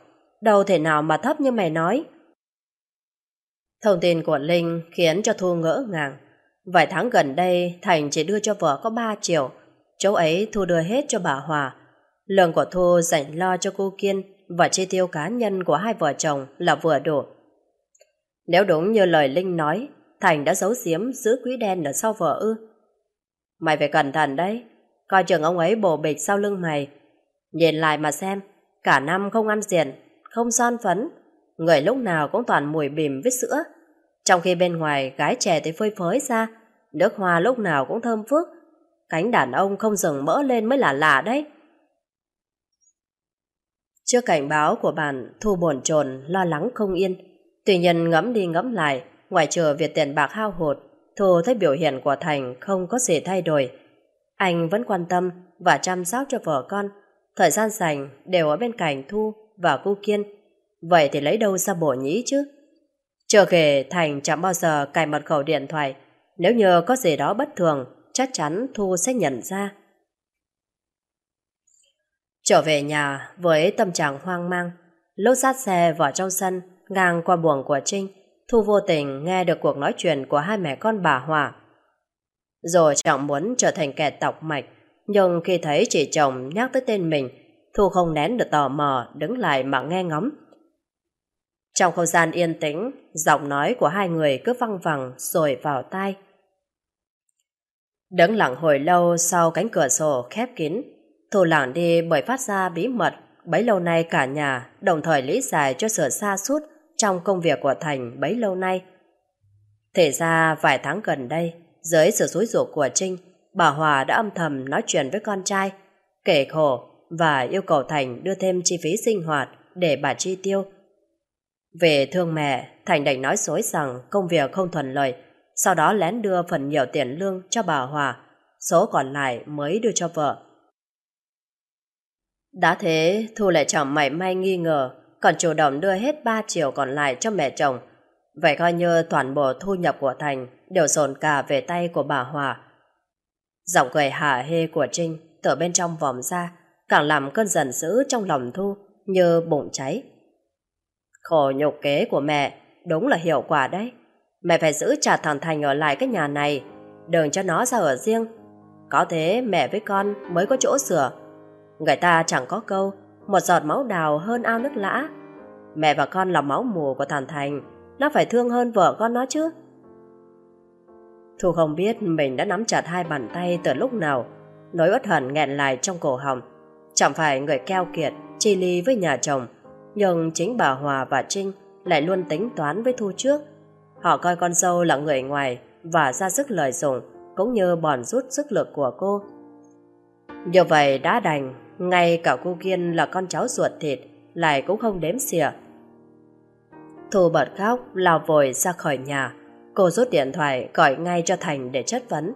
Đâu thể nào mà thấp như mày nói. Thông tin của Linh khiến cho Thu ngỡ ngàng. Vài tháng gần đây, Thành chỉ đưa cho vợ có 3 triệu. Chỗ ấy Thu đưa hết cho bà Hòa. Lương của Thu dành lo cho cô Kiên và chi tiêu cá nhân của hai vợ chồng là vừa đủ. Nếu đúng như lời Linh nói, Thành đã giấu giếm giữ quỹ đen ở sau vợ ư. Mày phải cẩn thận đấy, coi chừng ông ấy bổ bịch sau lưng mày. Nhìn lại mà xem, cả năm không ăn diện, không son phấn, người lúc nào cũng toàn mùi bìm với sữa. Trong khi bên ngoài gái trẻ thì phơi phới ra, nước hoa lúc nào cũng thơm phước. Cánh đàn ông không dừng mỡ lên mới là lạ đấy. Trước cảnh báo của bạn, Thu bồn chồn lo lắng không yên. Tuy nhiên ngẫm đi ngẫm lại, ngoài trừ việc tiền bạc hao hụt, Thu thấy biểu hiện của Thành không có gì thay đổi. Anh vẫn quan tâm và chăm sóc cho vợ con. Thời gian dành đều ở bên cạnh Thu và cô Kiên. Vậy thì lấy đâu ra bổ nhĩ chứ? Chưa kể Thành chẳng bao giờ cài mật khẩu điện thoại. Nếu như có gì đó bất thường, chắc chắn Thu sẽ nhận ra. Trở về nhà với tâm trạng hoang mang, lúc sát xe vào trong sân, ngang qua buồng của Trinh, Thu vô tình nghe được cuộc nói chuyện của hai mẹ con bà Hòa. Rồi chẳng muốn trở thành kẻ tọc mạch, nhưng khi thấy chị chồng nhắc tới tên mình, Thu không nén được tò mò, đứng lại mà nghe ngóng. Trong không gian yên tĩnh, giọng nói của hai người cứ văng vẳng rồi vào tai. Đứng lặng hồi lâu sau cánh cửa sổ khép kín, Thu lặng đi bởi phát ra bí mật bấy lâu nay cả nhà đồng thời lý giải cho sự xa suốt trong công việc của Thành bấy lâu nay. Thể ra vài tháng gần đây, dưới sự xúi rủ của Trinh, bà Hòa đã âm thầm nói chuyện với con trai, kể khổ và yêu cầu Thành đưa thêm chi phí sinh hoạt để bà chi tiêu. Về thương mẹ, Thành đành nói dối rằng công việc không thuận lợi, sau đó lén đưa phần nhiều tiền lương cho bà Hòa, số còn lại mới đưa cho vợ. Đã thế, Thu lại chẳng mảy may nghi ngờ, còn chủ động đưa hết 3 triệu còn lại cho mẹ chồng. Vậy coi như toàn bộ thu nhập của Thành đều dồn cả về tay của bà Hòa. Giọng cười hả hê của Trinh từ bên trong vòng ra, càng làm cơn giận dữ trong lòng Thu như bụng cháy. Khổ nhục kế của mẹ, đúng là hiệu quả đấy. Mẹ phải giữ trả thằng Thành ở lại cái nhà này, đừng cho nó ra ở riêng. Có thế mẹ với con mới có chỗ sửa. Người ta chẳng có câu, một giọt máu đào hơn ao nước lã. Mẹ và con là máu mù của thằng Thành, nó phải thương hơn vợ con nó chứ. Thu không biết mình đã nắm chặt hai bàn tay từ lúc nào, nỗi uất hận nghẹn lại trong cổ họng. Chẳng phải người keo kiệt, chi ly với nhà chồng, nhưng chính bà Hòa và Trinh lại luôn tính toán với Thu trước. Họ coi con dâu là người ngoài và ra sức lời dùng, cũng như bòn rút sức lực của cô. Như vậy đã đành, ngay cả cô Kiên là con cháu ruột thịt, lại cũng không đếm xỉa. Thu bật khóc, lao vội ra khỏi nhà. Cô rút điện thoại gọi ngay cho Thành để chất vấn.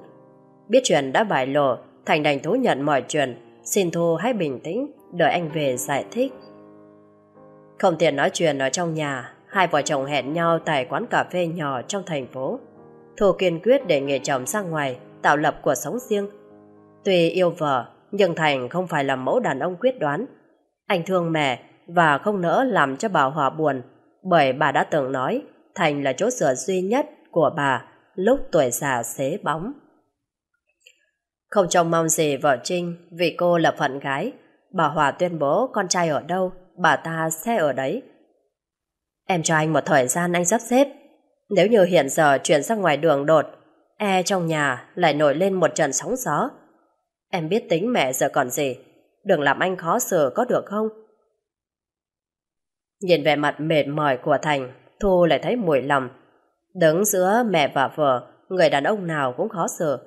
Biết chuyện đã bại lộ, Thành đành thú nhận mọi chuyện. Xin Thu hãy bình tĩnh, đợi anh về giải thích. Không tiện nói chuyện ở trong nhà, hai vợ chồng hẹn nhau tại quán cà phê nhỏ trong thành phố. Thu kiên quyết để nghề chồng ra ngoài, tạo lập cuộc sống riêng. Tuy yêu vợ, nhưng Thành không phải là mẫu đàn ông quyết đoán. Anh thương mẹ và không nỡ làm cho bà Hòa buồn, bởi bà đã từng nói Thành là chỗ dựa duy nhất của bà lúc tuổi già xế bóng. Không trông mong gì vợ Trinh vì cô là phận gái. Bà Hòa tuyên bố con trai ở đâu, bà ta sẽ ở đấy. Em cho anh một thời gian anh sắp xếp. Nếu như hiện giờ chuyển ra ngoài đường đột, e trong nhà lại nổi lên một trận sóng gió. Em biết tính mẹ giờ còn gì, đừng làm anh khó xử có được không? Nhìn vẻ mặt mệt mỏi của Thành, Thu lại thấy mùi lòng. Đứng giữa mẹ và vợ, người đàn ông nào cũng khó xử.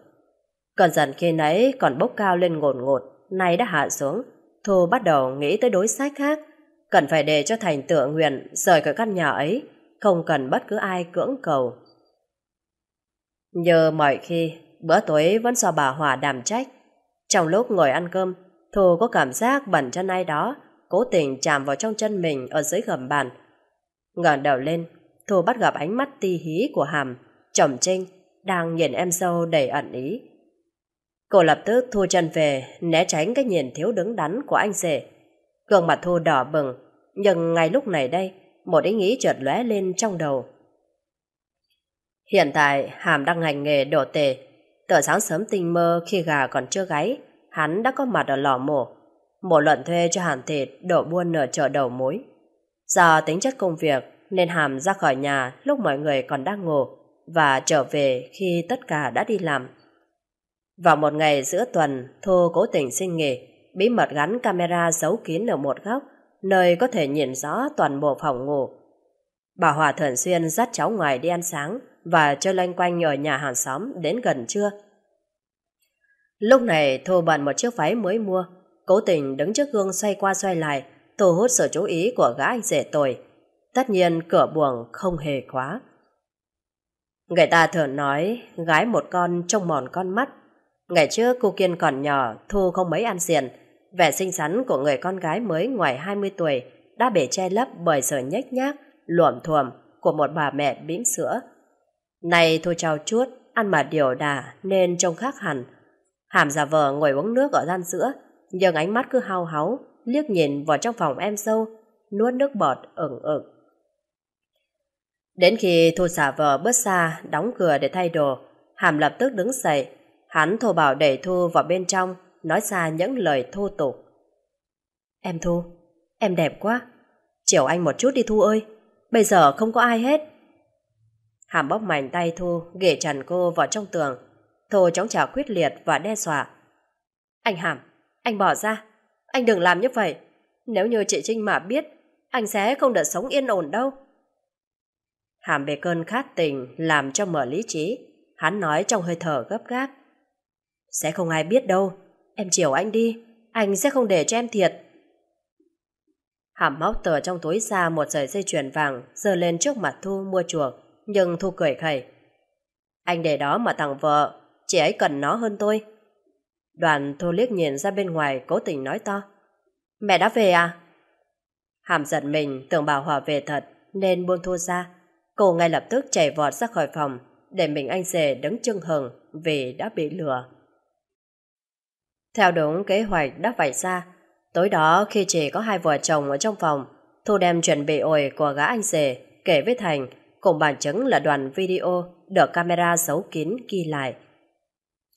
Cơn giận khi nấy còn bốc cao lên ngột ngột, nay đã hạ xuống. Thu bắt đầu nghĩ tới đối sách khác, cần phải để cho Thành tựa nguyện rời khỏi căn nhà ấy, không cần bất cứ ai cưỡng cầu. Nhờ mọi khi, bữa tối vẫn do bà Hòa đảm trách. Trong lúc ngồi ăn cơm, Thu có cảm giác bẩn chân ai đó, cố tình chạm vào trong chân mình ở dưới gầm bàn. ngẩng đầu lên, Thu bắt gặp ánh mắt ti hí của Hàm, chồng Trinh, đang nhìn em dâu đầy ẩn ý. Cô lập tức thu chân về, né tránh cái nhìn thiếu đứng đắn của anh rể. Gương mặt Thu đỏ bừng, nhưng ngay lúc này đây, một ý nghĩ chợt lóe lên trong đầu. Hiện tại, Hàm đang hành nghề đổ tề. Từ sáng sớm tinh mơ khi gà còn chưa gáy, hắn đã có mặt ở lò mổ. Mổ luận thuê cho hàn thịt đổ buôn ở chợ đầu mối. Do tính chất công việc nên Hàm ra khỏi nhà lúc mọi người còn đang ngủ và trở về khi tất cả đã đi làm. Vào một ngày giữa tuần, Thu cố tình xin nghỉ, bí mật gắn camera giấu kín ở một góc, nơi có thể nhìn rõ toàn bộ phòng ngủ. Bà Hòa thường xuyên dắt cháu ngoài đi ăn sáng và chơi loanh quanh ở nhà hàng xóm đến gần trưa. Lúc này Thu bận một chiếc váy mới mua, cố tình đứng trước gương xoay qua xoay lại, thu hút sự chú ý của gã anh rể tuổi. Tất nhiên cửa buồng không hề khóa. Người ta thường nói gái một con trông mòn con mắt. Ngày trước cô Kiên còn nhỏ, Thu không mấy ăn xiền. Vẻ xinh xắn của người con gái mới ngoài 20 tuổi đã bị che lấp bởi sự nhếch nhác, luộm thuồm của một bà mẹ bỉm sữa. Này Thu trao chuốt, ăn mà điều đà nên trông khác hẳn. Hàm giả vờ ngồi uống nước ở gian giữa, nhưng ánh mắt cứ hao háu, liếc nhìn vào trong phòng em sâu, nuốt nước bọt ửng ửng. Đến khi Thu xả vờ bước xa, đóng cửa để thay đồ, Hàm lập tức đứng dậy. Hắn thô bảo đẩy Thu vào bên trong, nói ra những lời thô tục. Em Thu, em đẹp quá. Chiều anh một chút đi Thu ơi, bây giờ không có ai hết. Hàm bóp mạnh tay Thu, ghề trần cô vào trong tường. Thu chống trả quyết liệt và đe dọa. Anh Hàm, anh bỏ ra. Anh đừng làm như vậy. Nếu như chị Trinh mà biết, anh sẽ không được sống yên ổn đâu. Hàm bề cơn khát tình làm cho mở lý trí. Hắn nói trong hơi thở gấp gáp. Sẽ không ai biết đâu. Em chiều anh đi. Anh sẽ không để cho em thiệt. Hàm móc tờ trong túi ra một sợi dây chuyền vàng giơ lên trước mặt Thu mua chuộc. Nhưng Thu cười khẩy. Anh để đó mà tặng vợ, chị ấy cần nó hơn tôi. Đoàn Thu liếc nhìn ra bên ngoài cố tình nói to. Mẹ đã về à? Hàm giật mình tưởng bảo Hòa về thật nên buông Thu ra. Cô ngay lập tức chạy vọt ra khỏi phòng để mình anh rể đứng chưng hừng vì đã bị lừa. Theo đúng kế hoạch đã vạch ra, tối đó khi chỉ có hai vợ chồng ở trong phòng, Thu đem chuẩn bị ổi của gã anh rể kể với Thành cùng bằng chứng là đoàn video được camera giấu kín ghi lại.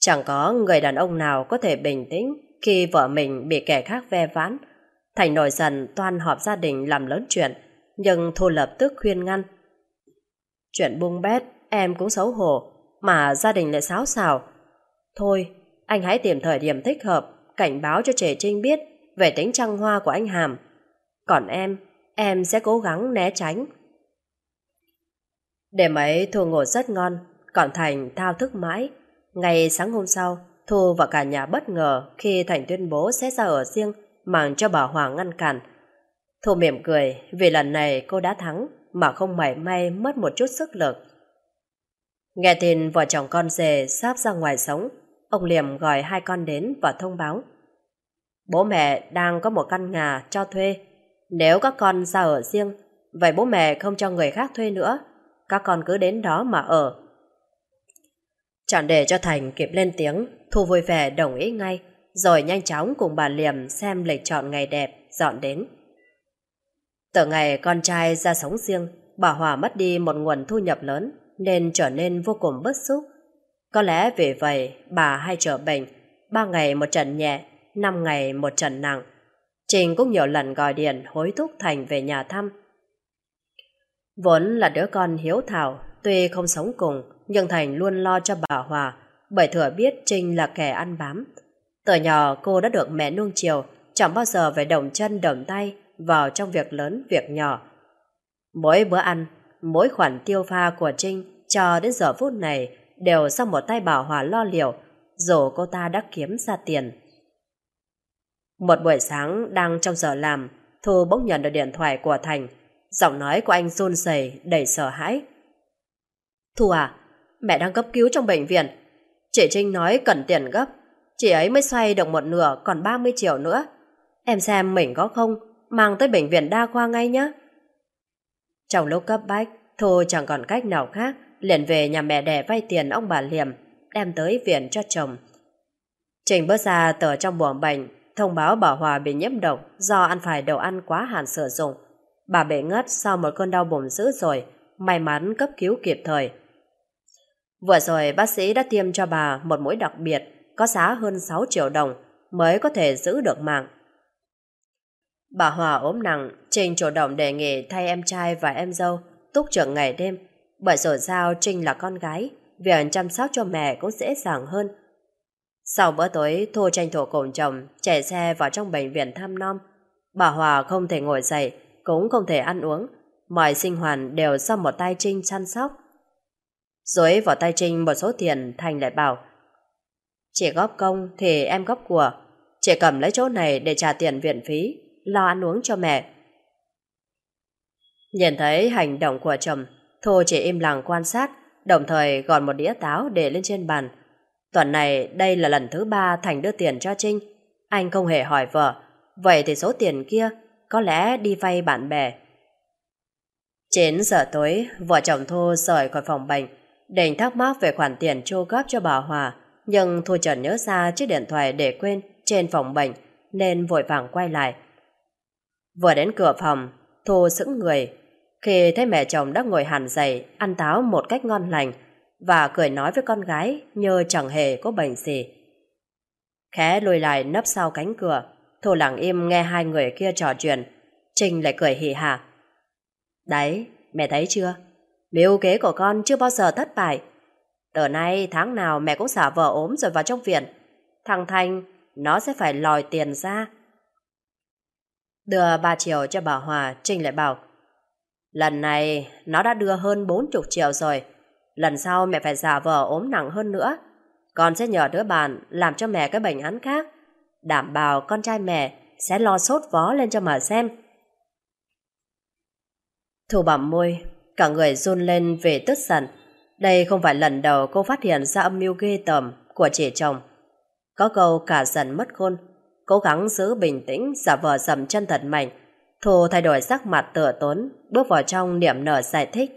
Chẳng có người đàn ông nào có thể bình tĩnh khi vợ mình bị kẻ khác ve vãn. Thành nổi dần toan họp gia đình làm lớn chuyện, nhưng Thu lập tức khuyên ngăn. Chuyện bung bét, em cũng xấu hổ, mà gia đình lại xáo xào. Thôi, anh hãy tìm thời điểm thích hợp, cảnh báo cho trẻ Trinh biết về tính trăng hoa của anh Hàm. Còn em, em sẽ cố gắng né tránh. Đêm ấy Thu ngủ rất ngon, còn Thành thao thức mãi. Ngày sáng hôm sau, Thu và cả nhà bất ngờ khi Thành tuyên bố sẽ ra ở riêng, màng cho bà Hoàng ngăn cản. Thu mỉm cười vì lần này cô đã thắng mà không mảy may mất một chút sức lực. Nghe tin vợ chồng con rể sắp ra ngoài sống, ông Liềm gọi hai con đến và thông báo. Bố mẹ đang có một căn nhà cho thuê. Nếu các con ra ở riêng, vậy bố mẹ không cho người khác thuê nữa. Các con cứ đến đó mà ở. Chẳng để cho Thành kịp lên tiếng, Thu vui vẻ đồng ý ngay, rồi nhanh chóng cùng bà Liềm xem lịch chọn ngày đẹp, dọn đến. Từ ngày con trai ra sống riêng, bà Hòa mất đi một nguồn thu nhập lớn nên trở nên vô cùng bức xúc. Có lẽ vì vậy bà hay trở bệnh, ba ngày một trận nhẹ, năm ngày một trận nặng. Trình cũng nhiều lần gọi điện hối thúc Thành về nhà thăm. Vốn là đứa con hiếu thảo, tuy không sống cùng, nhưng Thành luôn lo cho bà Hòa, bởi thừa biết Trinh là kẻ ăn bám. Từ nhỏ cô đã được mẹ nuông chiều, chẳng bao giờ phải đồng chân đồng tay vào trong việc lớn việc nhỏ. Mỗi bữa ăn, mỗi khoản tiêu pha của Trinh cho đến giờ phút này đều sau một tay bảo hòa lo liệu, dù cô ta đã kiếm ra tiền. Một buổi sáng đang trong giờ làm, Thu bỗng nhận được điện thoại của Thành. Giọng nói của anh run rẩy đầy sợ hãi. Thu à, mẹ đang cấp cứu trong bệnh viện. Chị Trinh nói cần tiền gấp. Chị ấy mới xoay được một nửa còn 30 triệu nữa. Em xem mình có không mang tới bệnh viện đa khoa ngay nhé. Trong lúc cấp bách, Thu chẳng còn cách nào khác, liền về nhà mẹ đẻ vay tiền ông bà Liềm, đem tới viện cho chồng. Trình bước ra tờ trong buồng bệnh, thông báo bà Hòa bị nhiễm độc do ăn phải đồ ăn quá hạn sử dụng. Bà bị ngất sau một cơn đau bụng dữ rồi, may mắn cấp cứu kịp thời. Vừa rồi bác sĩ đã tiêm cho bà một mũi đặc biệt, có giá hơn 6 triệu đồng, mới có thể giữ được mạng. Bà Hòa ốm nặng, Trinh chủ động đề nghị thay em trai và em dâu túc trực ngày đêm, bởi dù sao Trinh là con gái, việc chăm sóc cho mẹ cũng dễ dàng hơn. Sau bữa tối, Thu tranh thủ cùng chồng chạy xe vào trong bệnh viện thăm non. Bà Hòa không thể ngồi dậy, cũng không thể ăn uống, mọi sinh hoạt đều do một tay Trinh chăm sóc. Rồi vào tay Trinh một số tiền Thành lại bảo Chị góp công thì em góp của. Chị cầm lấy chỗ này để trả tiền viện phí. Lo ăn uống cho mẹ. Nhìn thấy hành động của chồng Thô chỉ im lặng quan sát, Đồng thời gòn một đĩa táo để lên trên bàn. Tuần này, đây là lần thứ ba Thành đưa tiền cho Trinh. Anh không hề hỏi vợ, Vậy thì số tiền kia Có lẽ đi vay bạn bè. 9 giờ tối, Vợ chồng Thô rời khỏi phòng bệnh, Định thắc mắc về khoản tiền chu góp cho bà Hòa, Nhưng Thô chợt nhớ ra chiếc điện thoại để quên Trên phòng bệnh, Nên vội vàng quay lại. Vừa đến cửa phòng Thu sững người Khi thấy mẹ chồng đã ngồi hẳn dậy Ăn táo một cách ngon lành Và cười nói với con gái Như chẳng hề có bệnh gì Khẽ lùi lại nấp sau cánh cửa Thu lặng im nghe hai người kia trò chuyện Trinh lại cười hì hả Đấy, mẹ thấy chưa? Mưu kế của con chưa bao giờ thất bại. Từ nay tháng nào mẹ cũng xả vợ ốm rồi vào trong viện. Thằng Thanh, nó sẽ phải lòi tiền ra. Đưa 3 triệu cho bà Hòa, Trinh lại bảo Lần này nó đã đưa hơn 40 triệu rồi. Lần sau mẹ phải giả vờ ốm nặng hơn nữa. Con sẽ nhờ đứa bạn làm cho mẹ cái bệnh án khác. Đảm bảo con trai mẹ sẽ lo sốt vó lên cho mà xem. Thu bẩm môi, cả người run lên về tức giận. Đây không phải lần đầu cô phát hiện ra âm mưu ghê tởm của trẻ chồng. Có câu cả giận mất khôn, cố gắng giữ bình tĩnh, giả vờ dầm chân thật mạnh. Thu thay đổi sắc mặt tựa tốn, bước vào trong niệm nở giải thích.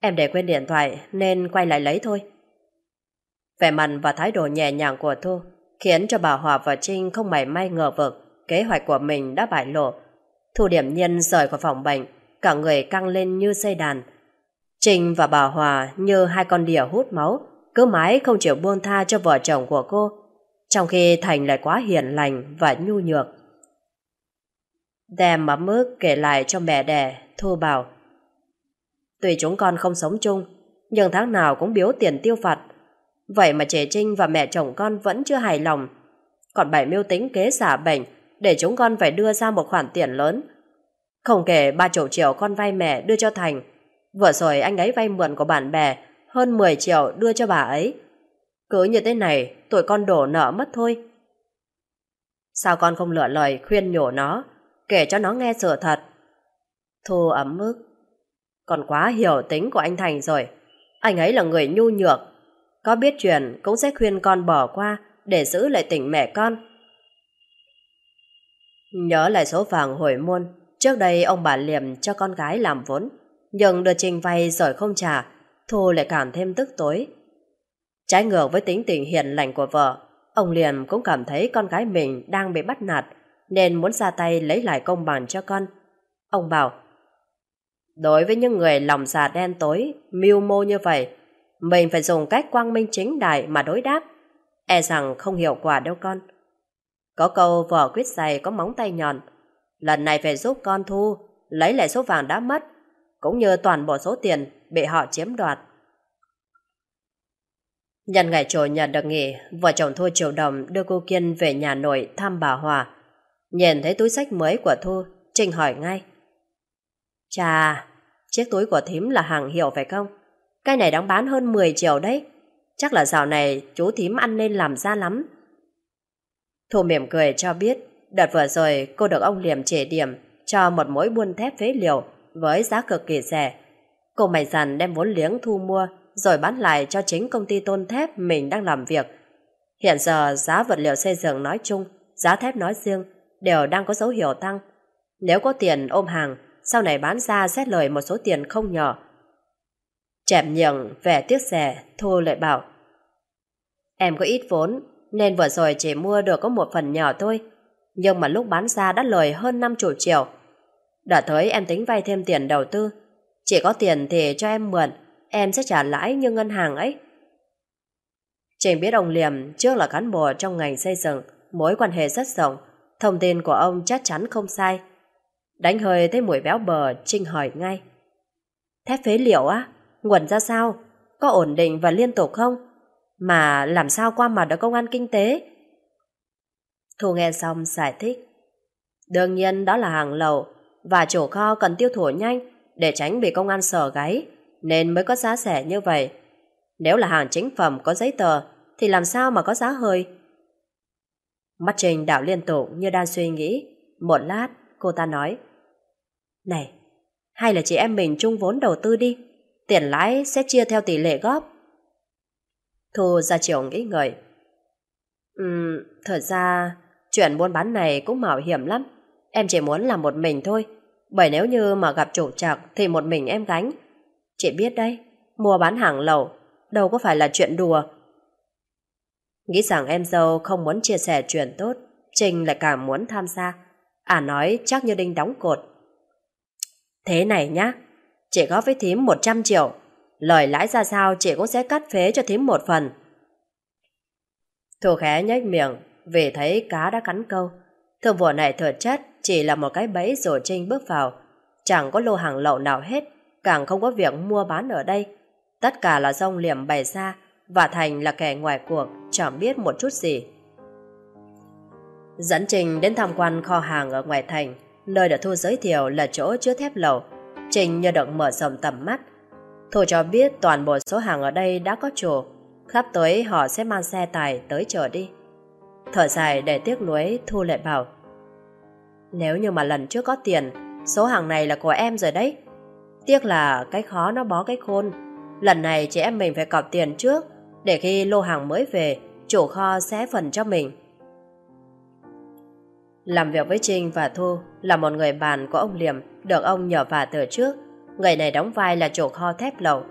Em để quên điện thoại nên quay lại lấy thôi. Vẻ mặt và thái độ nhẹ nhàng của Thu khiến cho bà Hòa và Trinh không mảy may ngờ vực kế hoạch của mình đã bại lộ. Thu điểm nhiên rời khỏi phòng bệnh, cả người căng lên như dây đàn. trinh và bà Hòa như hai con đỉa hút máu, cứ mãi không chịu buông tha cho vợ chồng của cô, trong khi Thành lại quá hiền lành và nhu nhược. Đem mắm ướp kể lại cho mẹ đẻ, Thu bảo. Tuy chúng con không sống chung, nhưng tháng nào cũng biếu tiền tiêu phạt. Vậy mà trẻ Trinh và mẹ chồng con vẫn chưa hài lòng. Còn bảy mưu tính kế xả bệnh để chúng con phải đưa ra một khoản tiền lớn không kể ba chục triệu con vay mẹ đưa cho Thành. Vừa rồi anh ấy vay mượn của bạn bè hơn 10 triệu đưa cho bà ấy. Cứ như thế này, tụi con đổ nợ mất thôi. Sao con không lựa lời khuyên nhủ nó, kể cho nó nghe sự thật? Thu ấm ức. Còn quá hiểu tính của anh Thành rồi. Anh ấy là người nhu nhược. Có biết chuyện cũng sẽ khuyên con bỏ qua để giữ lại tình mẹ con. Nhớ lại số vàng hồi môn Trước đây ông bà liềm cho con gái làm vốn, nhưng được trình vay rồi không trả, Thu lại cảm thêm tức tối. Trái ngược với tính tình hiền lành của vợ, ông liền cũng cảm thấy con gái mình đang bị bắt nạt, nên muốn ra tay lấy lại công bằng cho con. Ông bảo, đối với những người lòng già dạ đen tối, mưu mô như vậy, mình phải dùng cách quang minh chính đại mà đối đáp. E rằng không hiệu quả đâu con. Có câu vợ quyết dày có móng tay nhọn, Lần này phải giúp con Thu lấy lại số vàng đã mất, cũng như toàn bộ số tiền bị họ chiếm đoạt. Nhân ngày trồi nhà được nghỉ, vợ chồng Thu Triều Đồng đưa cô Kiên về nhà nội thăm bà Hòa. Nhìn thấy túi sách mới của Thu, Trinh hỏi ngay. Chà, chiếc túi của thím là hàng hiệu phải không? Cái này đang bán hơn 10 triệu đấy. Chắc là dạo này chú thím ăn nên làm ra lắm. Thu mỉm cười cho biết Đợt vừa rồi cô được ông Liềm chỉ điểm cho một mối buôn thép phế liệu với giá cực kỳ rẻ. Cô mày dằn đem vốn liếng thu mua rồi bán lại cho chính công ty tôn thép mình đang làm việc. Hiện giờ giá vật liệu xây dựng nói chung, giá thép nói riêng đều đang có dấu hiệu tăng. Nếu có tiền ôm hàng, sau này bán ra xét lời một số tiền không nhỏ. Chẹp nhường, vẻ tiếc rẻ, Thu lại bảo Em có ít vốn, nên vừa rồi chỉ mua được có một phần nhỏ thôi nhưng mà lúc bán ra đã lời hơn 50 triệu. Đã tới em tính vay thêm tiền đầu tư. Chỉ có tiền thì cho em mượn, em sẽ trả lãi như ngân hàng ấy. Trình biết ông Liềm trước là cán bộ trong ngành xây dựng, mối quan hệ rất rộng, thông tin của ông chắc chắn không sai. Đánh hơi thấy mùi béo bờ, Trinh hỏi ngay. Thép phế liệu á? Nguồn ra sao? Có ổn định và liên tục không? Mà làm sao qua mặt được công an kinh tế? Thu nghe xong giải thích. Đương nhiên đó là hàng lậu và chủ kho cần tiêu thụ nhanh để tránh bị công an sờ gáy, nên mới có giá rẻ như vậy. Nếu là hàng chính phẩm có giấy tờ, thì làm sao mà có giá hơi? Mắt Trình đảo liên tục như đang suy nghĩ. Một lát, cô ta nói. Này, hay là chị em mình chung vốn đầu tư đi, tiền lãi sẽ chia theo tỷ lệ góp. Thu ra chiều nghĩ ngợi. Ừm, thật ra, chuyện buôn bán này cũng mạo hiểm lắm. Em chỉ muốn làm một mình thôi, bởi nếu như mà gặp chủ trặc thì một mình em gánh. Chị biết đấy, mua bán hàng lậu, đâu có phải là chuyện đùa. Nghĩ rằng em dâu không muốn chia sẻ chuyện tốt, Trinh lại càng muốn tham gia. À nói chắc như đinh đóng cột. Thế này nhá, chị góp với thím 100 triệu, lời lãi ra sao chị cũng sẽ cắt phế cho thím một phần. Thu khẽ nhếch miệng, vì thấy cá đã cắn câu. Thương vụ này thực chất chỉ là một cái bẫy rồi Trinh bước vào. Chẳng có lô hàng lậu nào hết, càng không có việc mua bán ở đây. Tất cả là dông liềm bày ra, và Thành là kẻ ngoài cuộc, chẳng biết một chút gì. Dẫn Trình đến tham quan kho hàng ở ngoài thành, nơi đã Thu giới thiệu là chỗ chứa thép lầu. Trình như được mở rộng tầm mắt. Thu cho biết toàn bộ số hàng ở đây đã có chủ, khắp tới họ sẽ mang xe tài tới chở đi. Thở dài để tiếc nuối, Thu lại bảo Nếu như mà lần trước có tiền, số hàng này là của em rồi đấy. Tiếc là cái khó nó bó cái khôn. Lần này chị em mình phải cọp tiền trước, để khi lô hàng mới về, chủ kho sẽ phần cho mình. Làm việc với Trinh và Thu là một người bạn của ông Liềm được ông nhờ vả từ trước. Người này đóng vai là chủ kho thép lậu.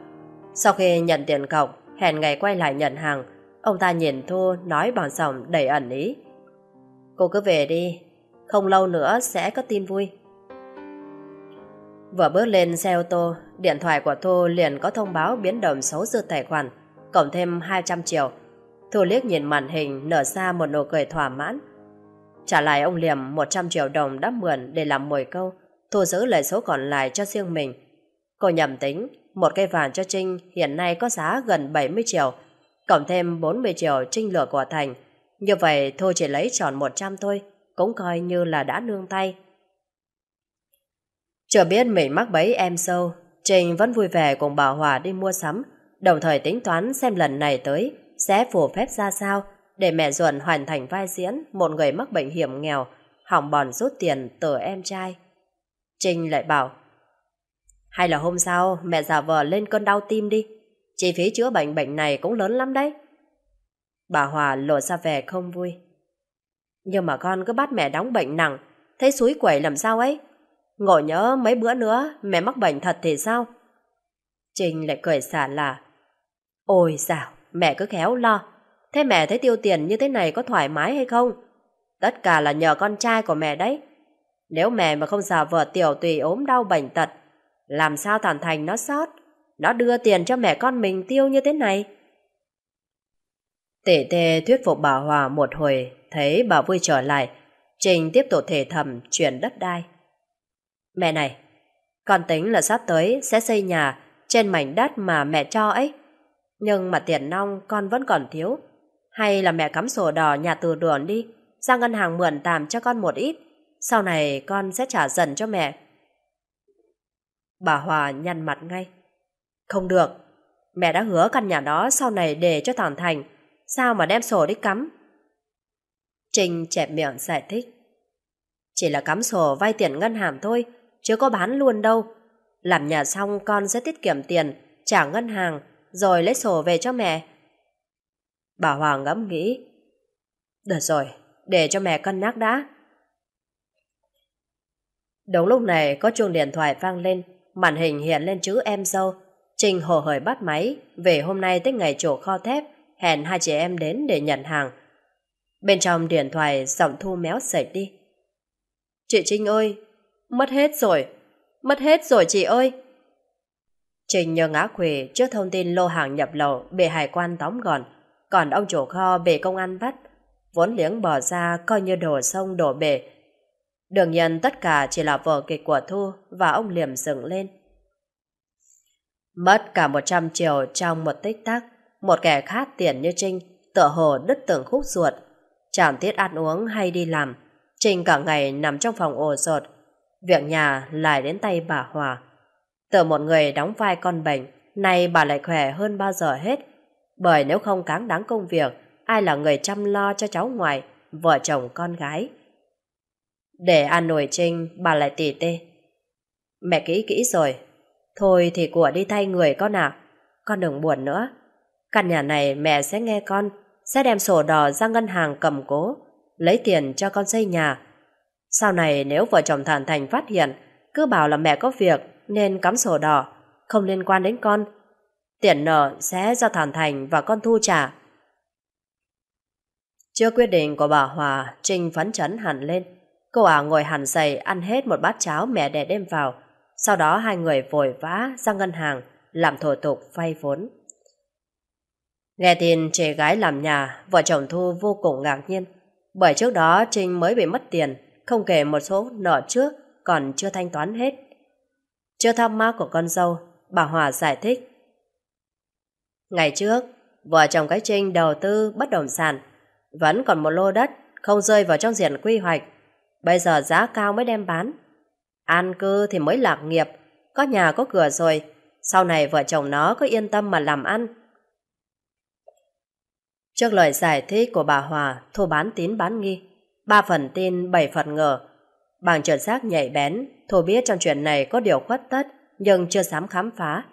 Sau khi nhận tiền cọc, hẹn ngày quay lại nhận hàng, ông ta nhìn Thu nói bằng giọng đầy ẩn ý. Cô cứ về đi, không lâu nữa sẽ có tin vui. Vừa bước lên xe ô tô, điện thoại của Thu liền có thông báo biến động số dư tài khoản, cộng thêm 200 triệu. Thu liếc nhìn màn hình nở ra một nụ cười thỏa mãn. Trả lại ông Liềm 100 triệu đồng đã mượn để làm mồi câu, Thu giữ lại số còn lại cho riêng mình. Cô nhầm tính, một cây vàng cho Trinh hiện nay có giá gần 70 triệu, cộng thêm 40 triệu Trinh lửa của Thành. Như vậy Thu chỉ lấy tròn 100 thôi, cũng coi như là đã nương tay. Chưa biết mình mắc bẫy em sâu, Trinh vẫn vui vẻ cùng bà Hòa đi mua sắm, đồng thời tính toán xem lần này tới sẽ phù phép ra sao để mẹ ruột hoàn thành vai diễn một người mắc bệnh hiểm nghèo, hỏng bòn rút tiền từ em trai. Trinh lại bảo, hay là hôm sau mẹ giả vờ lên cơn đau tim đi, chi phí chữa bệnh bệnh này cũng lớn lắm đấy. Bà Hòa lộ ra vẻ không vui. Nhưng mà con cứ bắt mẹ đóng bệnh nặng, thấy suối quẩy làm sao ấy? Ngộ nhớ mấy bữa nữa mẹ mắc bệnh thật thì sao? Trinh lại cười xả là Ôi dào, mẹ cứ khéo lo. Thế mẹ thấy tiêu tiền như thế này có thoải mái hay không? Tất cả là nhờ con trai của mẹ đấy. Nếu mẹ mà không giả vờ tiểu tùy ốm đau bệnh tật, làm sao thản thành nó sót? Nó đưa tiền cho mẹ con mình tiêu như thế này. Tể tê thuyết phục bà Hòa một hồi, thấy bà vui trở lại, Trình tiếp tục thể thầm chuyển đất đai. Mẹ này, con tính là sắp tới sẽ xây nhà trên mảnh đất mà mẹ cho ấy. Nhưng mà tiền nong con vẫn còn thiếu. Hay là mẹ cắm sổ đỏ nhà từ đường đi, ra ngân hàng mượn tạm cho con một ít. Sau này con sẽ trả dần cho mẹ. Bà Hòa nhăn mặt ngay. Không được, mẹ đã hứa căn nhà đó sau này để cho thằng Thành. Sao mà đem sổ đi cắm? Trình chẹp miệng giải thích. Chỉ là cắm sổ vay tiền ngân hàng thôi, chứ có bán luôn đâu. Làm nhà xong con sẽ tiết kiệm tiền, trả ngân hàng, rồi lấy sổ về cho mẹ. Bà Hoàng ngẫm nghĩ. Được rồi, để cho mẹ cân nhắc đã. Đúng lúc này có chuông điện thoại vang lên, màn hình hiện lên chữ em dâu. Trình hồ hởi bắt máy, về hôm nay tới ngày chỗ kho thép, hẹn hai chị em đến để nhận hàng. Bên trong điện thoại giọng thu méo sạch đi. Chị Trinh ơi, mất hết rồi, mất hết rồi chị ơi. Trình nhờ ngã quỷ trước thông tin lô hàng nhập lậu bị hải quan tóm gọn, còn ông chủ kho bị công an bắt, vốn liếng bỏ ra coi như đổ sông đổ bể. Đương nhiên tất cả chỉ là vở kịch của Thu và ông Liềm dựng lên. Mất cả 100 triệu trong một tích tắc, một kẻ khát tiền như Trinh tựa hồ đứt từng khúc ruột. Chẳng tiết ăn uống hay đi làm, Trinh cả ngày nằm trong phòng ổ sột, việc nhà lại đến tay bà Hòa. Từ một người đóng vai con bệnh, nay bà lại khỏe hơn bao giờ hết. Bởi nếu không cáng đáng công việc, ai là người chăm lo cho cháu ngoại, vợ chồng con gái. Để ăn nổi Trinh, bà lại tỉ tê. Mẹ kỹ kỹ rồi. Thôi thì của đi thay người con ạ. Con đừng buồn nữa. Căn nhà này mẹ sẽ nghe con, sẽ đem sổ đỏ ra ngân hàng cầm cố, lấy tiền cho con xây nhà. Sau này nếu vợ chồng Thản Thành phát hiện, cứ bảo là mẹ có việc nên cắm sổ đỏ, không liên quan đến con. Tiền nợ sẽ do Thản Thành và con thu trả. Chưa quyết định của bà Hòa, Trinh phấn chấn hẳn lên. Cô ả ngồi hẳn dậy ăn hết một bát cháo mẹ đẻ đem vào. Sau đó hai người vội vã ra ngân hàng làm thủ tục vay vốn. Nghe tin trẻ gái làm nhà, vợ chồng Thu vô cùng ngạc nhiên. Bởi trước đó Trinh mới bị mất tiền, không kể một số nợ trước còn chưa thanh toán hết. Chưa thăm má của con dâu, bà Hòa giải thích. Ngày trước, vợ chồng cái Trinh đầu tư bất động sản, vẫn còn một lô đất không rơi vào trong diện quy hoạch. Bây giờ giá cao mới đem bán. An cư thì mới lạc nghiệp, có nhà có cửa rồi, sau này vợ chồng nó có yên tâm mà làm ăn. Trước lời giải thích của bà Hòa, Thu bán tín bán nghi. Ba phần tin, bảy phần ngờ. Bằng trần xác nhạy bén, Thu biết trong chuyện này có điều khuất tất, nhưng chưa dám khám phá.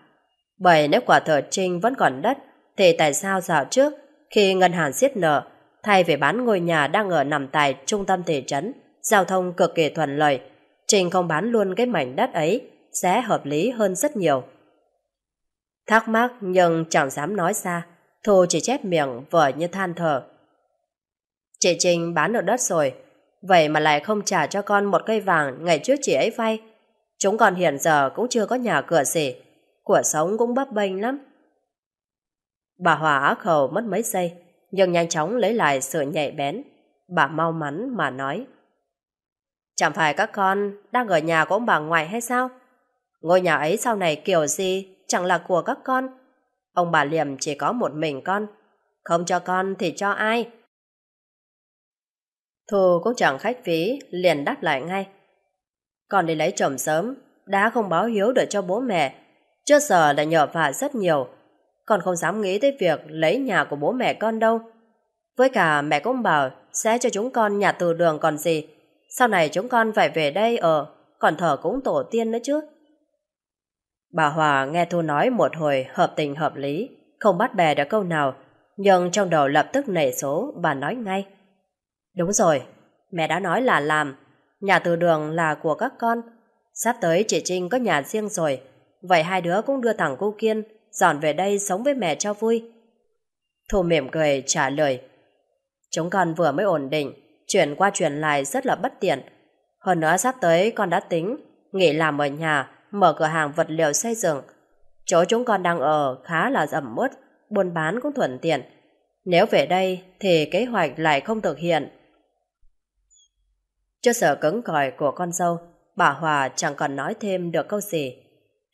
Bởi nếu quả thờ Trinh vẫn còn đất, thì tại sao dạo trước, khi ngân hàng siết nợ, thay vì bán ngôi nhà đang ở nằm tại trung tâm thị trấn, giao thông cực kỳ thuận lợi, Trinh không bán luôn cái mảnh đất ấy, sẽ hợp lý hơn rất nhiều. Thắc mắc nhưng chẳng dám nói ra, Thu chỉ chép miệng vợ như than thở. Chị Trinh bán được đất rồi, vậy mà lại không trả cho con một cây vàng ngày trước chị ấy vay. Chúng còn hiện giờ cũng chưa có nhà cửa gì, cuộc sống cũng bấp bênh lắm. Bà Hòa á khẩu mất mấy giây, nhưng nhanh chóng lấy lại sự nhạy bén. Bà mau mắn mà nói. Chẳng phải các con đang ở nhà của ông bà ngoại hay sao? Ngôi nhà ấy sau này kiểu gì chẳng là của các con. Ông bà Liềm chỉ có một mình con. Không cho con thì cho ai? Thu cũng chẳng khách phí, liền đáp lại ngay. còn đi lấy chồng sớm, đã không báo hiếu được cho bố mẹ. Trước giờ đã nhờ vả rất nhiều. còn không dám nghĩ tới việc lấy nhà của bố mẹ con đâu. Với cả mẹ cũng bảo sẽ cho chúng con nhà từ đường còn gì. Sau này chúng con phải về đây ở, còn thờ cũng tổ tiên nữa chứ. Bà Hòa nghe Thu nói một hồi hợp tình hợp lý, không bắt bè được câu nào, nhưng trong đầu lập tức nảy số, bà nói ngay. Đúng rồi, mẹ đã nói là làm, nhà từ đường là của các con. Sắp tới chị Trinh có nhà riêng rồi, vậy hai đứa cũng đưa thẳng cô Kiên dọn về đây sống với mẹ cho vui. Thu mỉm cười trả lời. Chúng con vừa mới ổn định, chuyển qua chuyển lại rất là bất tiện. Hơn nữa sắp tới con đã tính, nghỉ làm ở nhà, mở cửa hàng vật liệu xây dựng. Chỗ chúng con đang ở khá là ẩm mướt, buôn bán cũng thuận tiện. Nếu về đây thì kế hoạch lại không thực hiện. Trước sở cứng cỏi của con dâu, bà Hòa chẳng còn nói thêm được câu gì.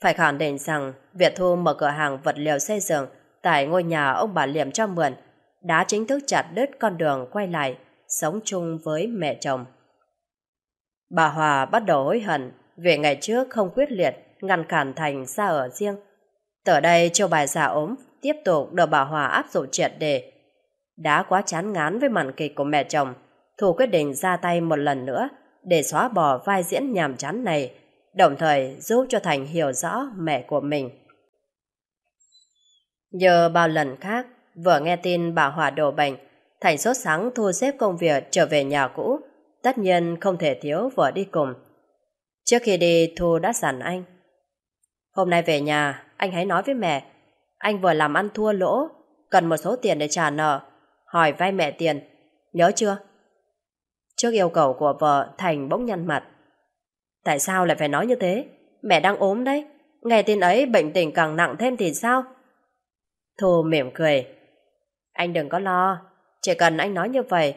Phải khẳng định rằng Việt Thu mở cửa hàng vật liệu xây dựng tại ngôi nhà ông bà Liệm cho mượn đã chính thức chặt đứt con đường quay lại sống chung với mẹ chồng. Bà Hòa bắt đầu hối hận vì ngày trước không quyết liệt ngăn cản Thành ra ở riêng. Từ đây châu bài giả ốm tiếp tục được bà Hòa áp dụng triệt đề. Đã quá chán ngán với màn kịch của mẹ chồng, Thu quyết định ra tay một lần nữa để xóa bỏ vai diễn nhàm chán này, đồng thời giúp cho Thành hiểu rõ mẹ của mình. Nhờ bao lần khác, vừa nghe tin bà Hòa đổ bệnh, Thành sốt sáng thu xếp công việc trở về nhà cũ, tất nhiên không thể thiếu vợ đi cùng. Trước khi đi, Thu đã dặn anh. Hôm nay về nhà, anh hãy nói với mẹ. Anh vừa làm ăn thua lỗ, cần một số tiền để trả nợ. Hỏi vay mẹ tiền. Nhớ chưa? Trước yêu cầu của vợ, Thành bỗng nhăn mặt. Tại sao lại phải nói như thế? Mẹ đang ốm đấy. Nghe tin ấy bệnh tình càng nặng thêm thì sao? Thu mỉm cười. Anh đừng có lo. Chỉ cần anh nói như vậy,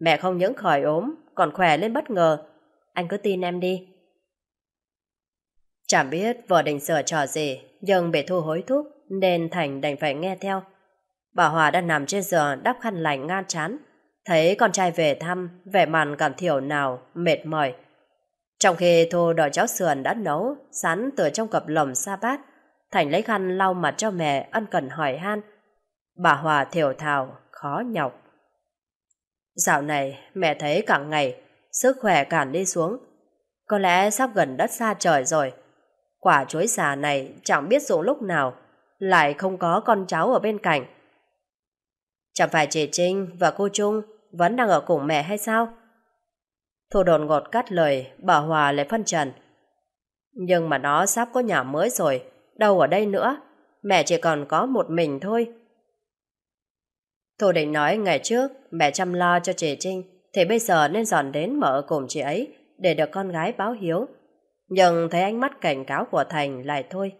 mẹ không những khỏi ốm, còn khỏe lên bất ngờ. Anh cứ tin em đi. Chẳng biết vợ định sửa trò gì, nhưng bị Thu hối thúc, nên Thành đành phải nghe theo. Bà Hòa đang nằm trên giường đắp khăn lạnh ngan chán, thấy con trai về thăm, vẻ mặt cảm thiểu nào, mệt mỏi. Trong khi thô đòi cháo sườn đã nấu, sắn từ trong cặp lồng sa bát, Thành lấy khăn lau mặt cho mẹ ân cần hỏi han. Bà Hòa thiểu thào, khó nhọc. Dạo này, mẹ thấy cả ngày, sức khỏe càng đi xuống. Có lẽ sắp gần đất xa trời rồi. Quả chuối xà này chẳng biết dụng lúc nào, lại không có con cháu ở bên cạnh. Chẳng phải chị Trinh và cô Trung vẫn đang ở cùng mẹ hay sao? Thu đồn ngọt cắt lời, bà Hòa lại phân trần. Nhưng mà nó sắp có nhà mới rồi, đâu ở đây nữa, mẹ chỉ còn có một mình thôi. Thu định nói ngày trước mẹ chăm lo cho chị Trinh, thì bây giờ nên dọn đến mở cùng chị ấy để được con gái báo hiếu. Nhưng thấy ánh mắt cảnh cáo của Thành lại thôi.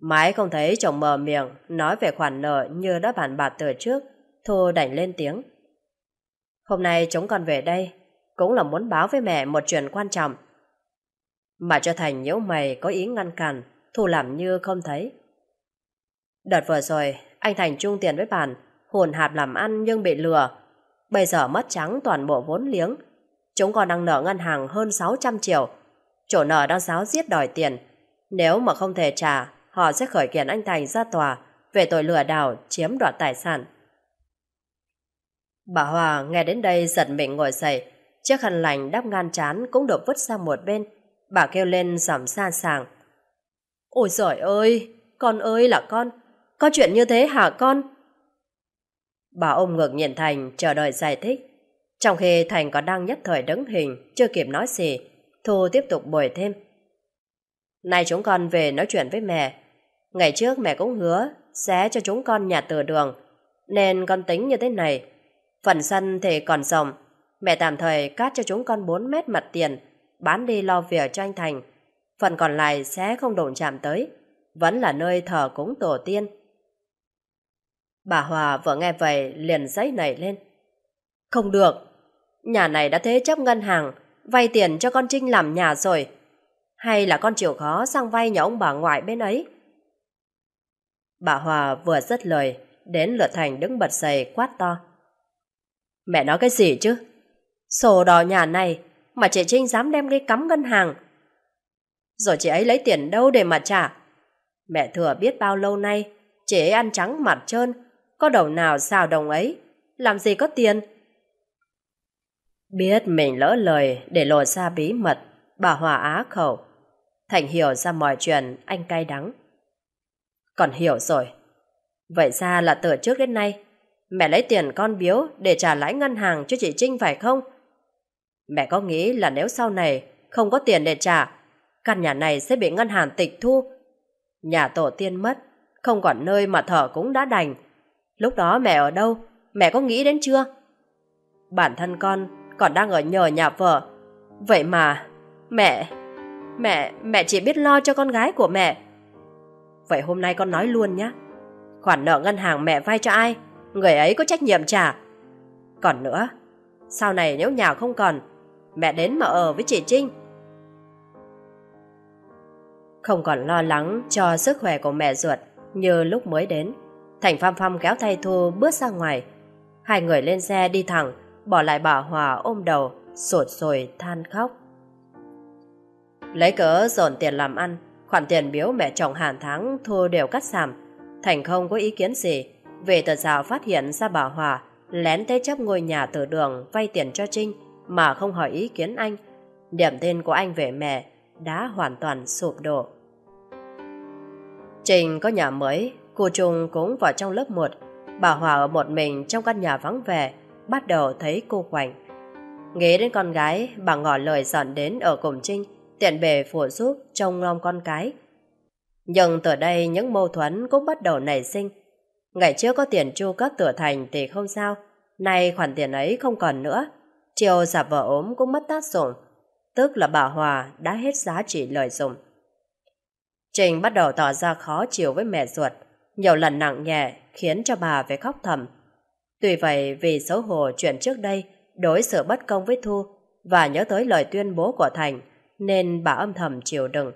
Mãi không thấy chồng mở miệng nói về khoản nợ như đã bàn bạc từ trước, Thu đành lên tiếng. Hôm nay chúng con về đây cũng là muốn báo với mẹ một chuyện quan trọng. Mà cho Thành nhíu mày có ý ngăn cản, Thu làm như không thấy. Đợt vừa rồi, anh Thành chung tiền với bạn, hồn hạp làm ăn nhưng bị lừa. Bây giờ mất trắng toàn bộ vốn liếng. Chúng còn đang nợ ngân hàng hơn 600 triệu. chỗ nợ đang giáo giết đòi tiền. Nếu mà không thể trả, họ sẽ khởi kiện anh Thành ra tòa về tội lừa đảo chiếm đoạt tài sản. Bà Hòa nghe đến đây giật mình ngồi dậy, chiếc khăn lành đắp ngang chán cũng được vứt sang một bên. Bà kêu lên giọng xa sàng. Ôi giời ơi, con ơi là con, có chuyện như thế hả con? Bà ôm ngược nhìn Thành chờ đợi giải thích. Trong khi Thành còn đang nhất thời đứng hình, chưa kịp nói gì, Thu tiếp tục bồi thêm. Nay chúng con về nói chuyện với mẹ. Ngày trước mẹ cũng hứa sẽ cho chúng con nhà từ đường, nên con tính như thế này. Phần sân thì còn rộng, mẹ tạm thời cắt cho chúng con 4 mét mặt tiền, bán đi lo việc cho anh Thành. Phần còn lại sẽ không đồn chạm tới, vẫn là nơi thờ cúng tổ tiên. Bà Hòa vừa nghe vậy liền giấy nảy lên. Không được, nhà này đã thế chấp ngân hàng, vay tiền cho con Trinh làm nhà rồi. Hay là con chịu khó sang vay nhà ông bà ngoại bên ấy? Bà Hòa vừa dứt lời, đến lượt Thành đứng bật dậy quát to. Mẹ nói cái gì chứ? Sổ đỏ nhà này mà chị Trinh dám đem đi cắm ngân hàng. Rồi chị ấy lấy tiền đâu để mà trả? Mẹ thừa biết bao lâu nay chị ấy ăn trắng mặt trơn, có đầu nào xào đồng ấy, làm gì có tiền? Biết mình lỡ lời để lộ ra bí mật, bà Hòa á khẩu. Thành hiểu ra mọi chuyện, anh cay đắng. Còn hiểu rồi. Vậy ra là từ trước đến nay, mẹ lấy tiền con biếu để trả lãi ngân hàng cho chị Trinh phải không? Mẹ có nghĩ là nếu sau này không có tiền để trả, căn nhà này sẽ bị ngân hàng tịch thu. Nhà tổ tiên mất, không còn nơi mà thở cũng đã đành. Lúc đó mẹ ở đâu? Mẹ có nghĩ đến chưa? Bản thân con còn đang ở nhờ nhà vợ. Vậy mà, mẹ, mẹ, mẹ chỉ biết lo cho con gái của mẹ. Vậy hôm nay con nói luôn nhé. Khoản nợ ngân hàng mẹ vay cho ai? Người ấy có trách nhiệm trả. Còn nữa, sau này nếu nhà không còn, mẹ đến mà ở với chị Trinh. Không còn lo lắng cho sức khỏe của mẹ ruột như lúc mới đến. Thành Pham Pham kéo tay Thu bước ra ngoài. Hai người lên xe đi thẳng, bỏ lại bà Hòa ôm đầu, sột sồi than khóc. Lấy cớ dồn tiền làm ăn, khoản tiền biếu mẹ chồng hàng tháng Thu đều cắt giảm. Thành không có ý kiến gì, về tờ rào phát hiện ra bà Hòa lén thế chấp ngôi nhà từ đường vay tiền cho Trinh mà không hỏi ý kiến anh. Điểm tên của anh về mẹ đã hoàn toàn sụp đổ. Trinh có nhà mới, cô Trung cũng vào trong lớp 1. Bà Hòa ở một mình trong căn nhà vắng vẻ, bắt đầu thấy cô quạnh. Nghĩ đến con gái, bà ngỏ lời dọn đến ở cùng Trinh, tiện bề phụ giúp trông nom con cái. Nhưng từ đây những mâu thuẫn cũng bắt đầu nảy sinh. Ngày trước có tiền chu cấp tửa thành thì không sao, nay khoản tiền ấy không còn nữa. Chiều giả vợ ốm cũng mất tác dụng, tức là bà Hòa đã hết giá trị lợi dụng. Trình bắt đầu tỏ ra khó chịu với mẹ ruột, nhiều lần nặng nhẹ khiến cho bà phải khóc thầm. Tuy vậy vì xấu hổ chuyện trước đây đối xử bất công với Thu và nhớ tới lời tuyên bố của Thành nên bà âm thầm chịu đựng.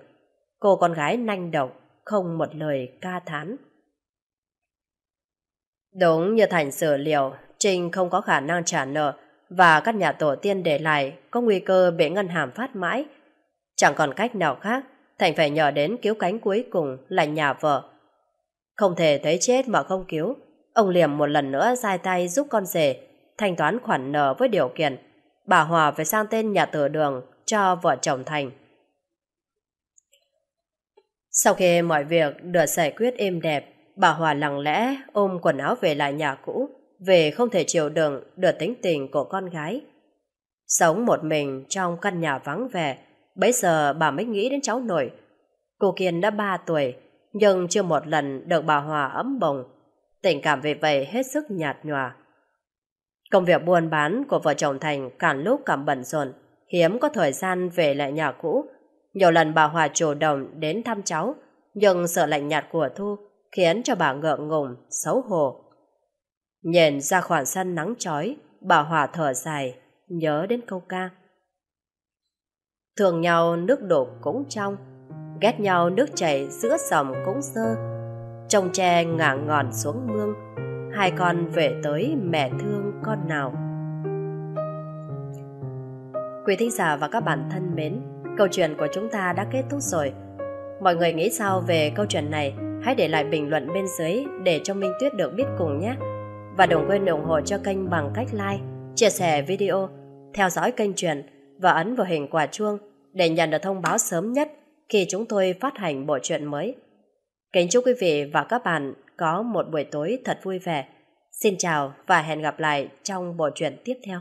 Cô con gái nanh độc, không một lời ca thán. Đúng như Thành xử liệu, Trinh không có khả năng trả nợ và các nhà tổ tiên để lại có nguy cơ bị ngân hàng phát mãi Chẳng còn cách nào khác, Thành phải nhờ đến cứu cánh cuối cùng là nhà vợ. Không thể thấy chết mà không cứu, ông Liềm một lần nữa dài tay giúp con rể thanh toán khoản nợ với điều kiện bà Hòa phải sang tên nhà tử đường cho vợ chồng Thành. Sau khi mọi việc được giải quyết êm đẹp, bà Hòa lặng lẽ ôm quần áo về lại nhà cũ, về không thể chịu đựng được tính tình của con gái. Sống một mình trong căn nhà vắng vẻ, bấy giờ bà mới nghĩ đến cháu nội. Cô Kiên đã 3 tuổi, nhưng chưa một lần được bà Hòa ấm bồng. Tình cảm về vậy hết sức nhạt nhòa. Công việc buôn bán của vợ chồng Thành càng lúc càng bận rộn, hiếm có thời gian về lại nhà cũ. Nhiều lần bà Hòa chủ động đến thăm cháu, nhưng sợ lạnh nhạt của Thu khiến cho bà ngượng ngùng, xấu hổ. Nhìn ra khoảng sân nắng chói, bà Hòa thở dài, nhớ đến câu ca. Thường nhau nước đổ cũng trong, ghét nhau nước chảy giữa dòng cũng sơ. Trồng tre ngả ngòn xuống mương, hai con về tới mẹ thương con nào. Quý thính giả và các bạn thân mến, câu chuyện của chúng ta đã kết thúc rồi. Mọi người nghĩ sao về câu chuyện này? Hãy để lại bình luận bên dưới để cho Minh Tuyết được biết cùng nhé. Và đừng quên ủng hộ cho kênh bằng cách like, chia sẻ video, theo dõi kênh truyện và ấn vào hình quả chuông để nhận được thông báo sớm nhất khi chúng tôi phát hành bộ truyện mới. Kính chúc quý vị và các bạn có một buổi tối thật vui vẻ. Xin chào và hẹn gặp lại trong bộ truyện tiếp theo.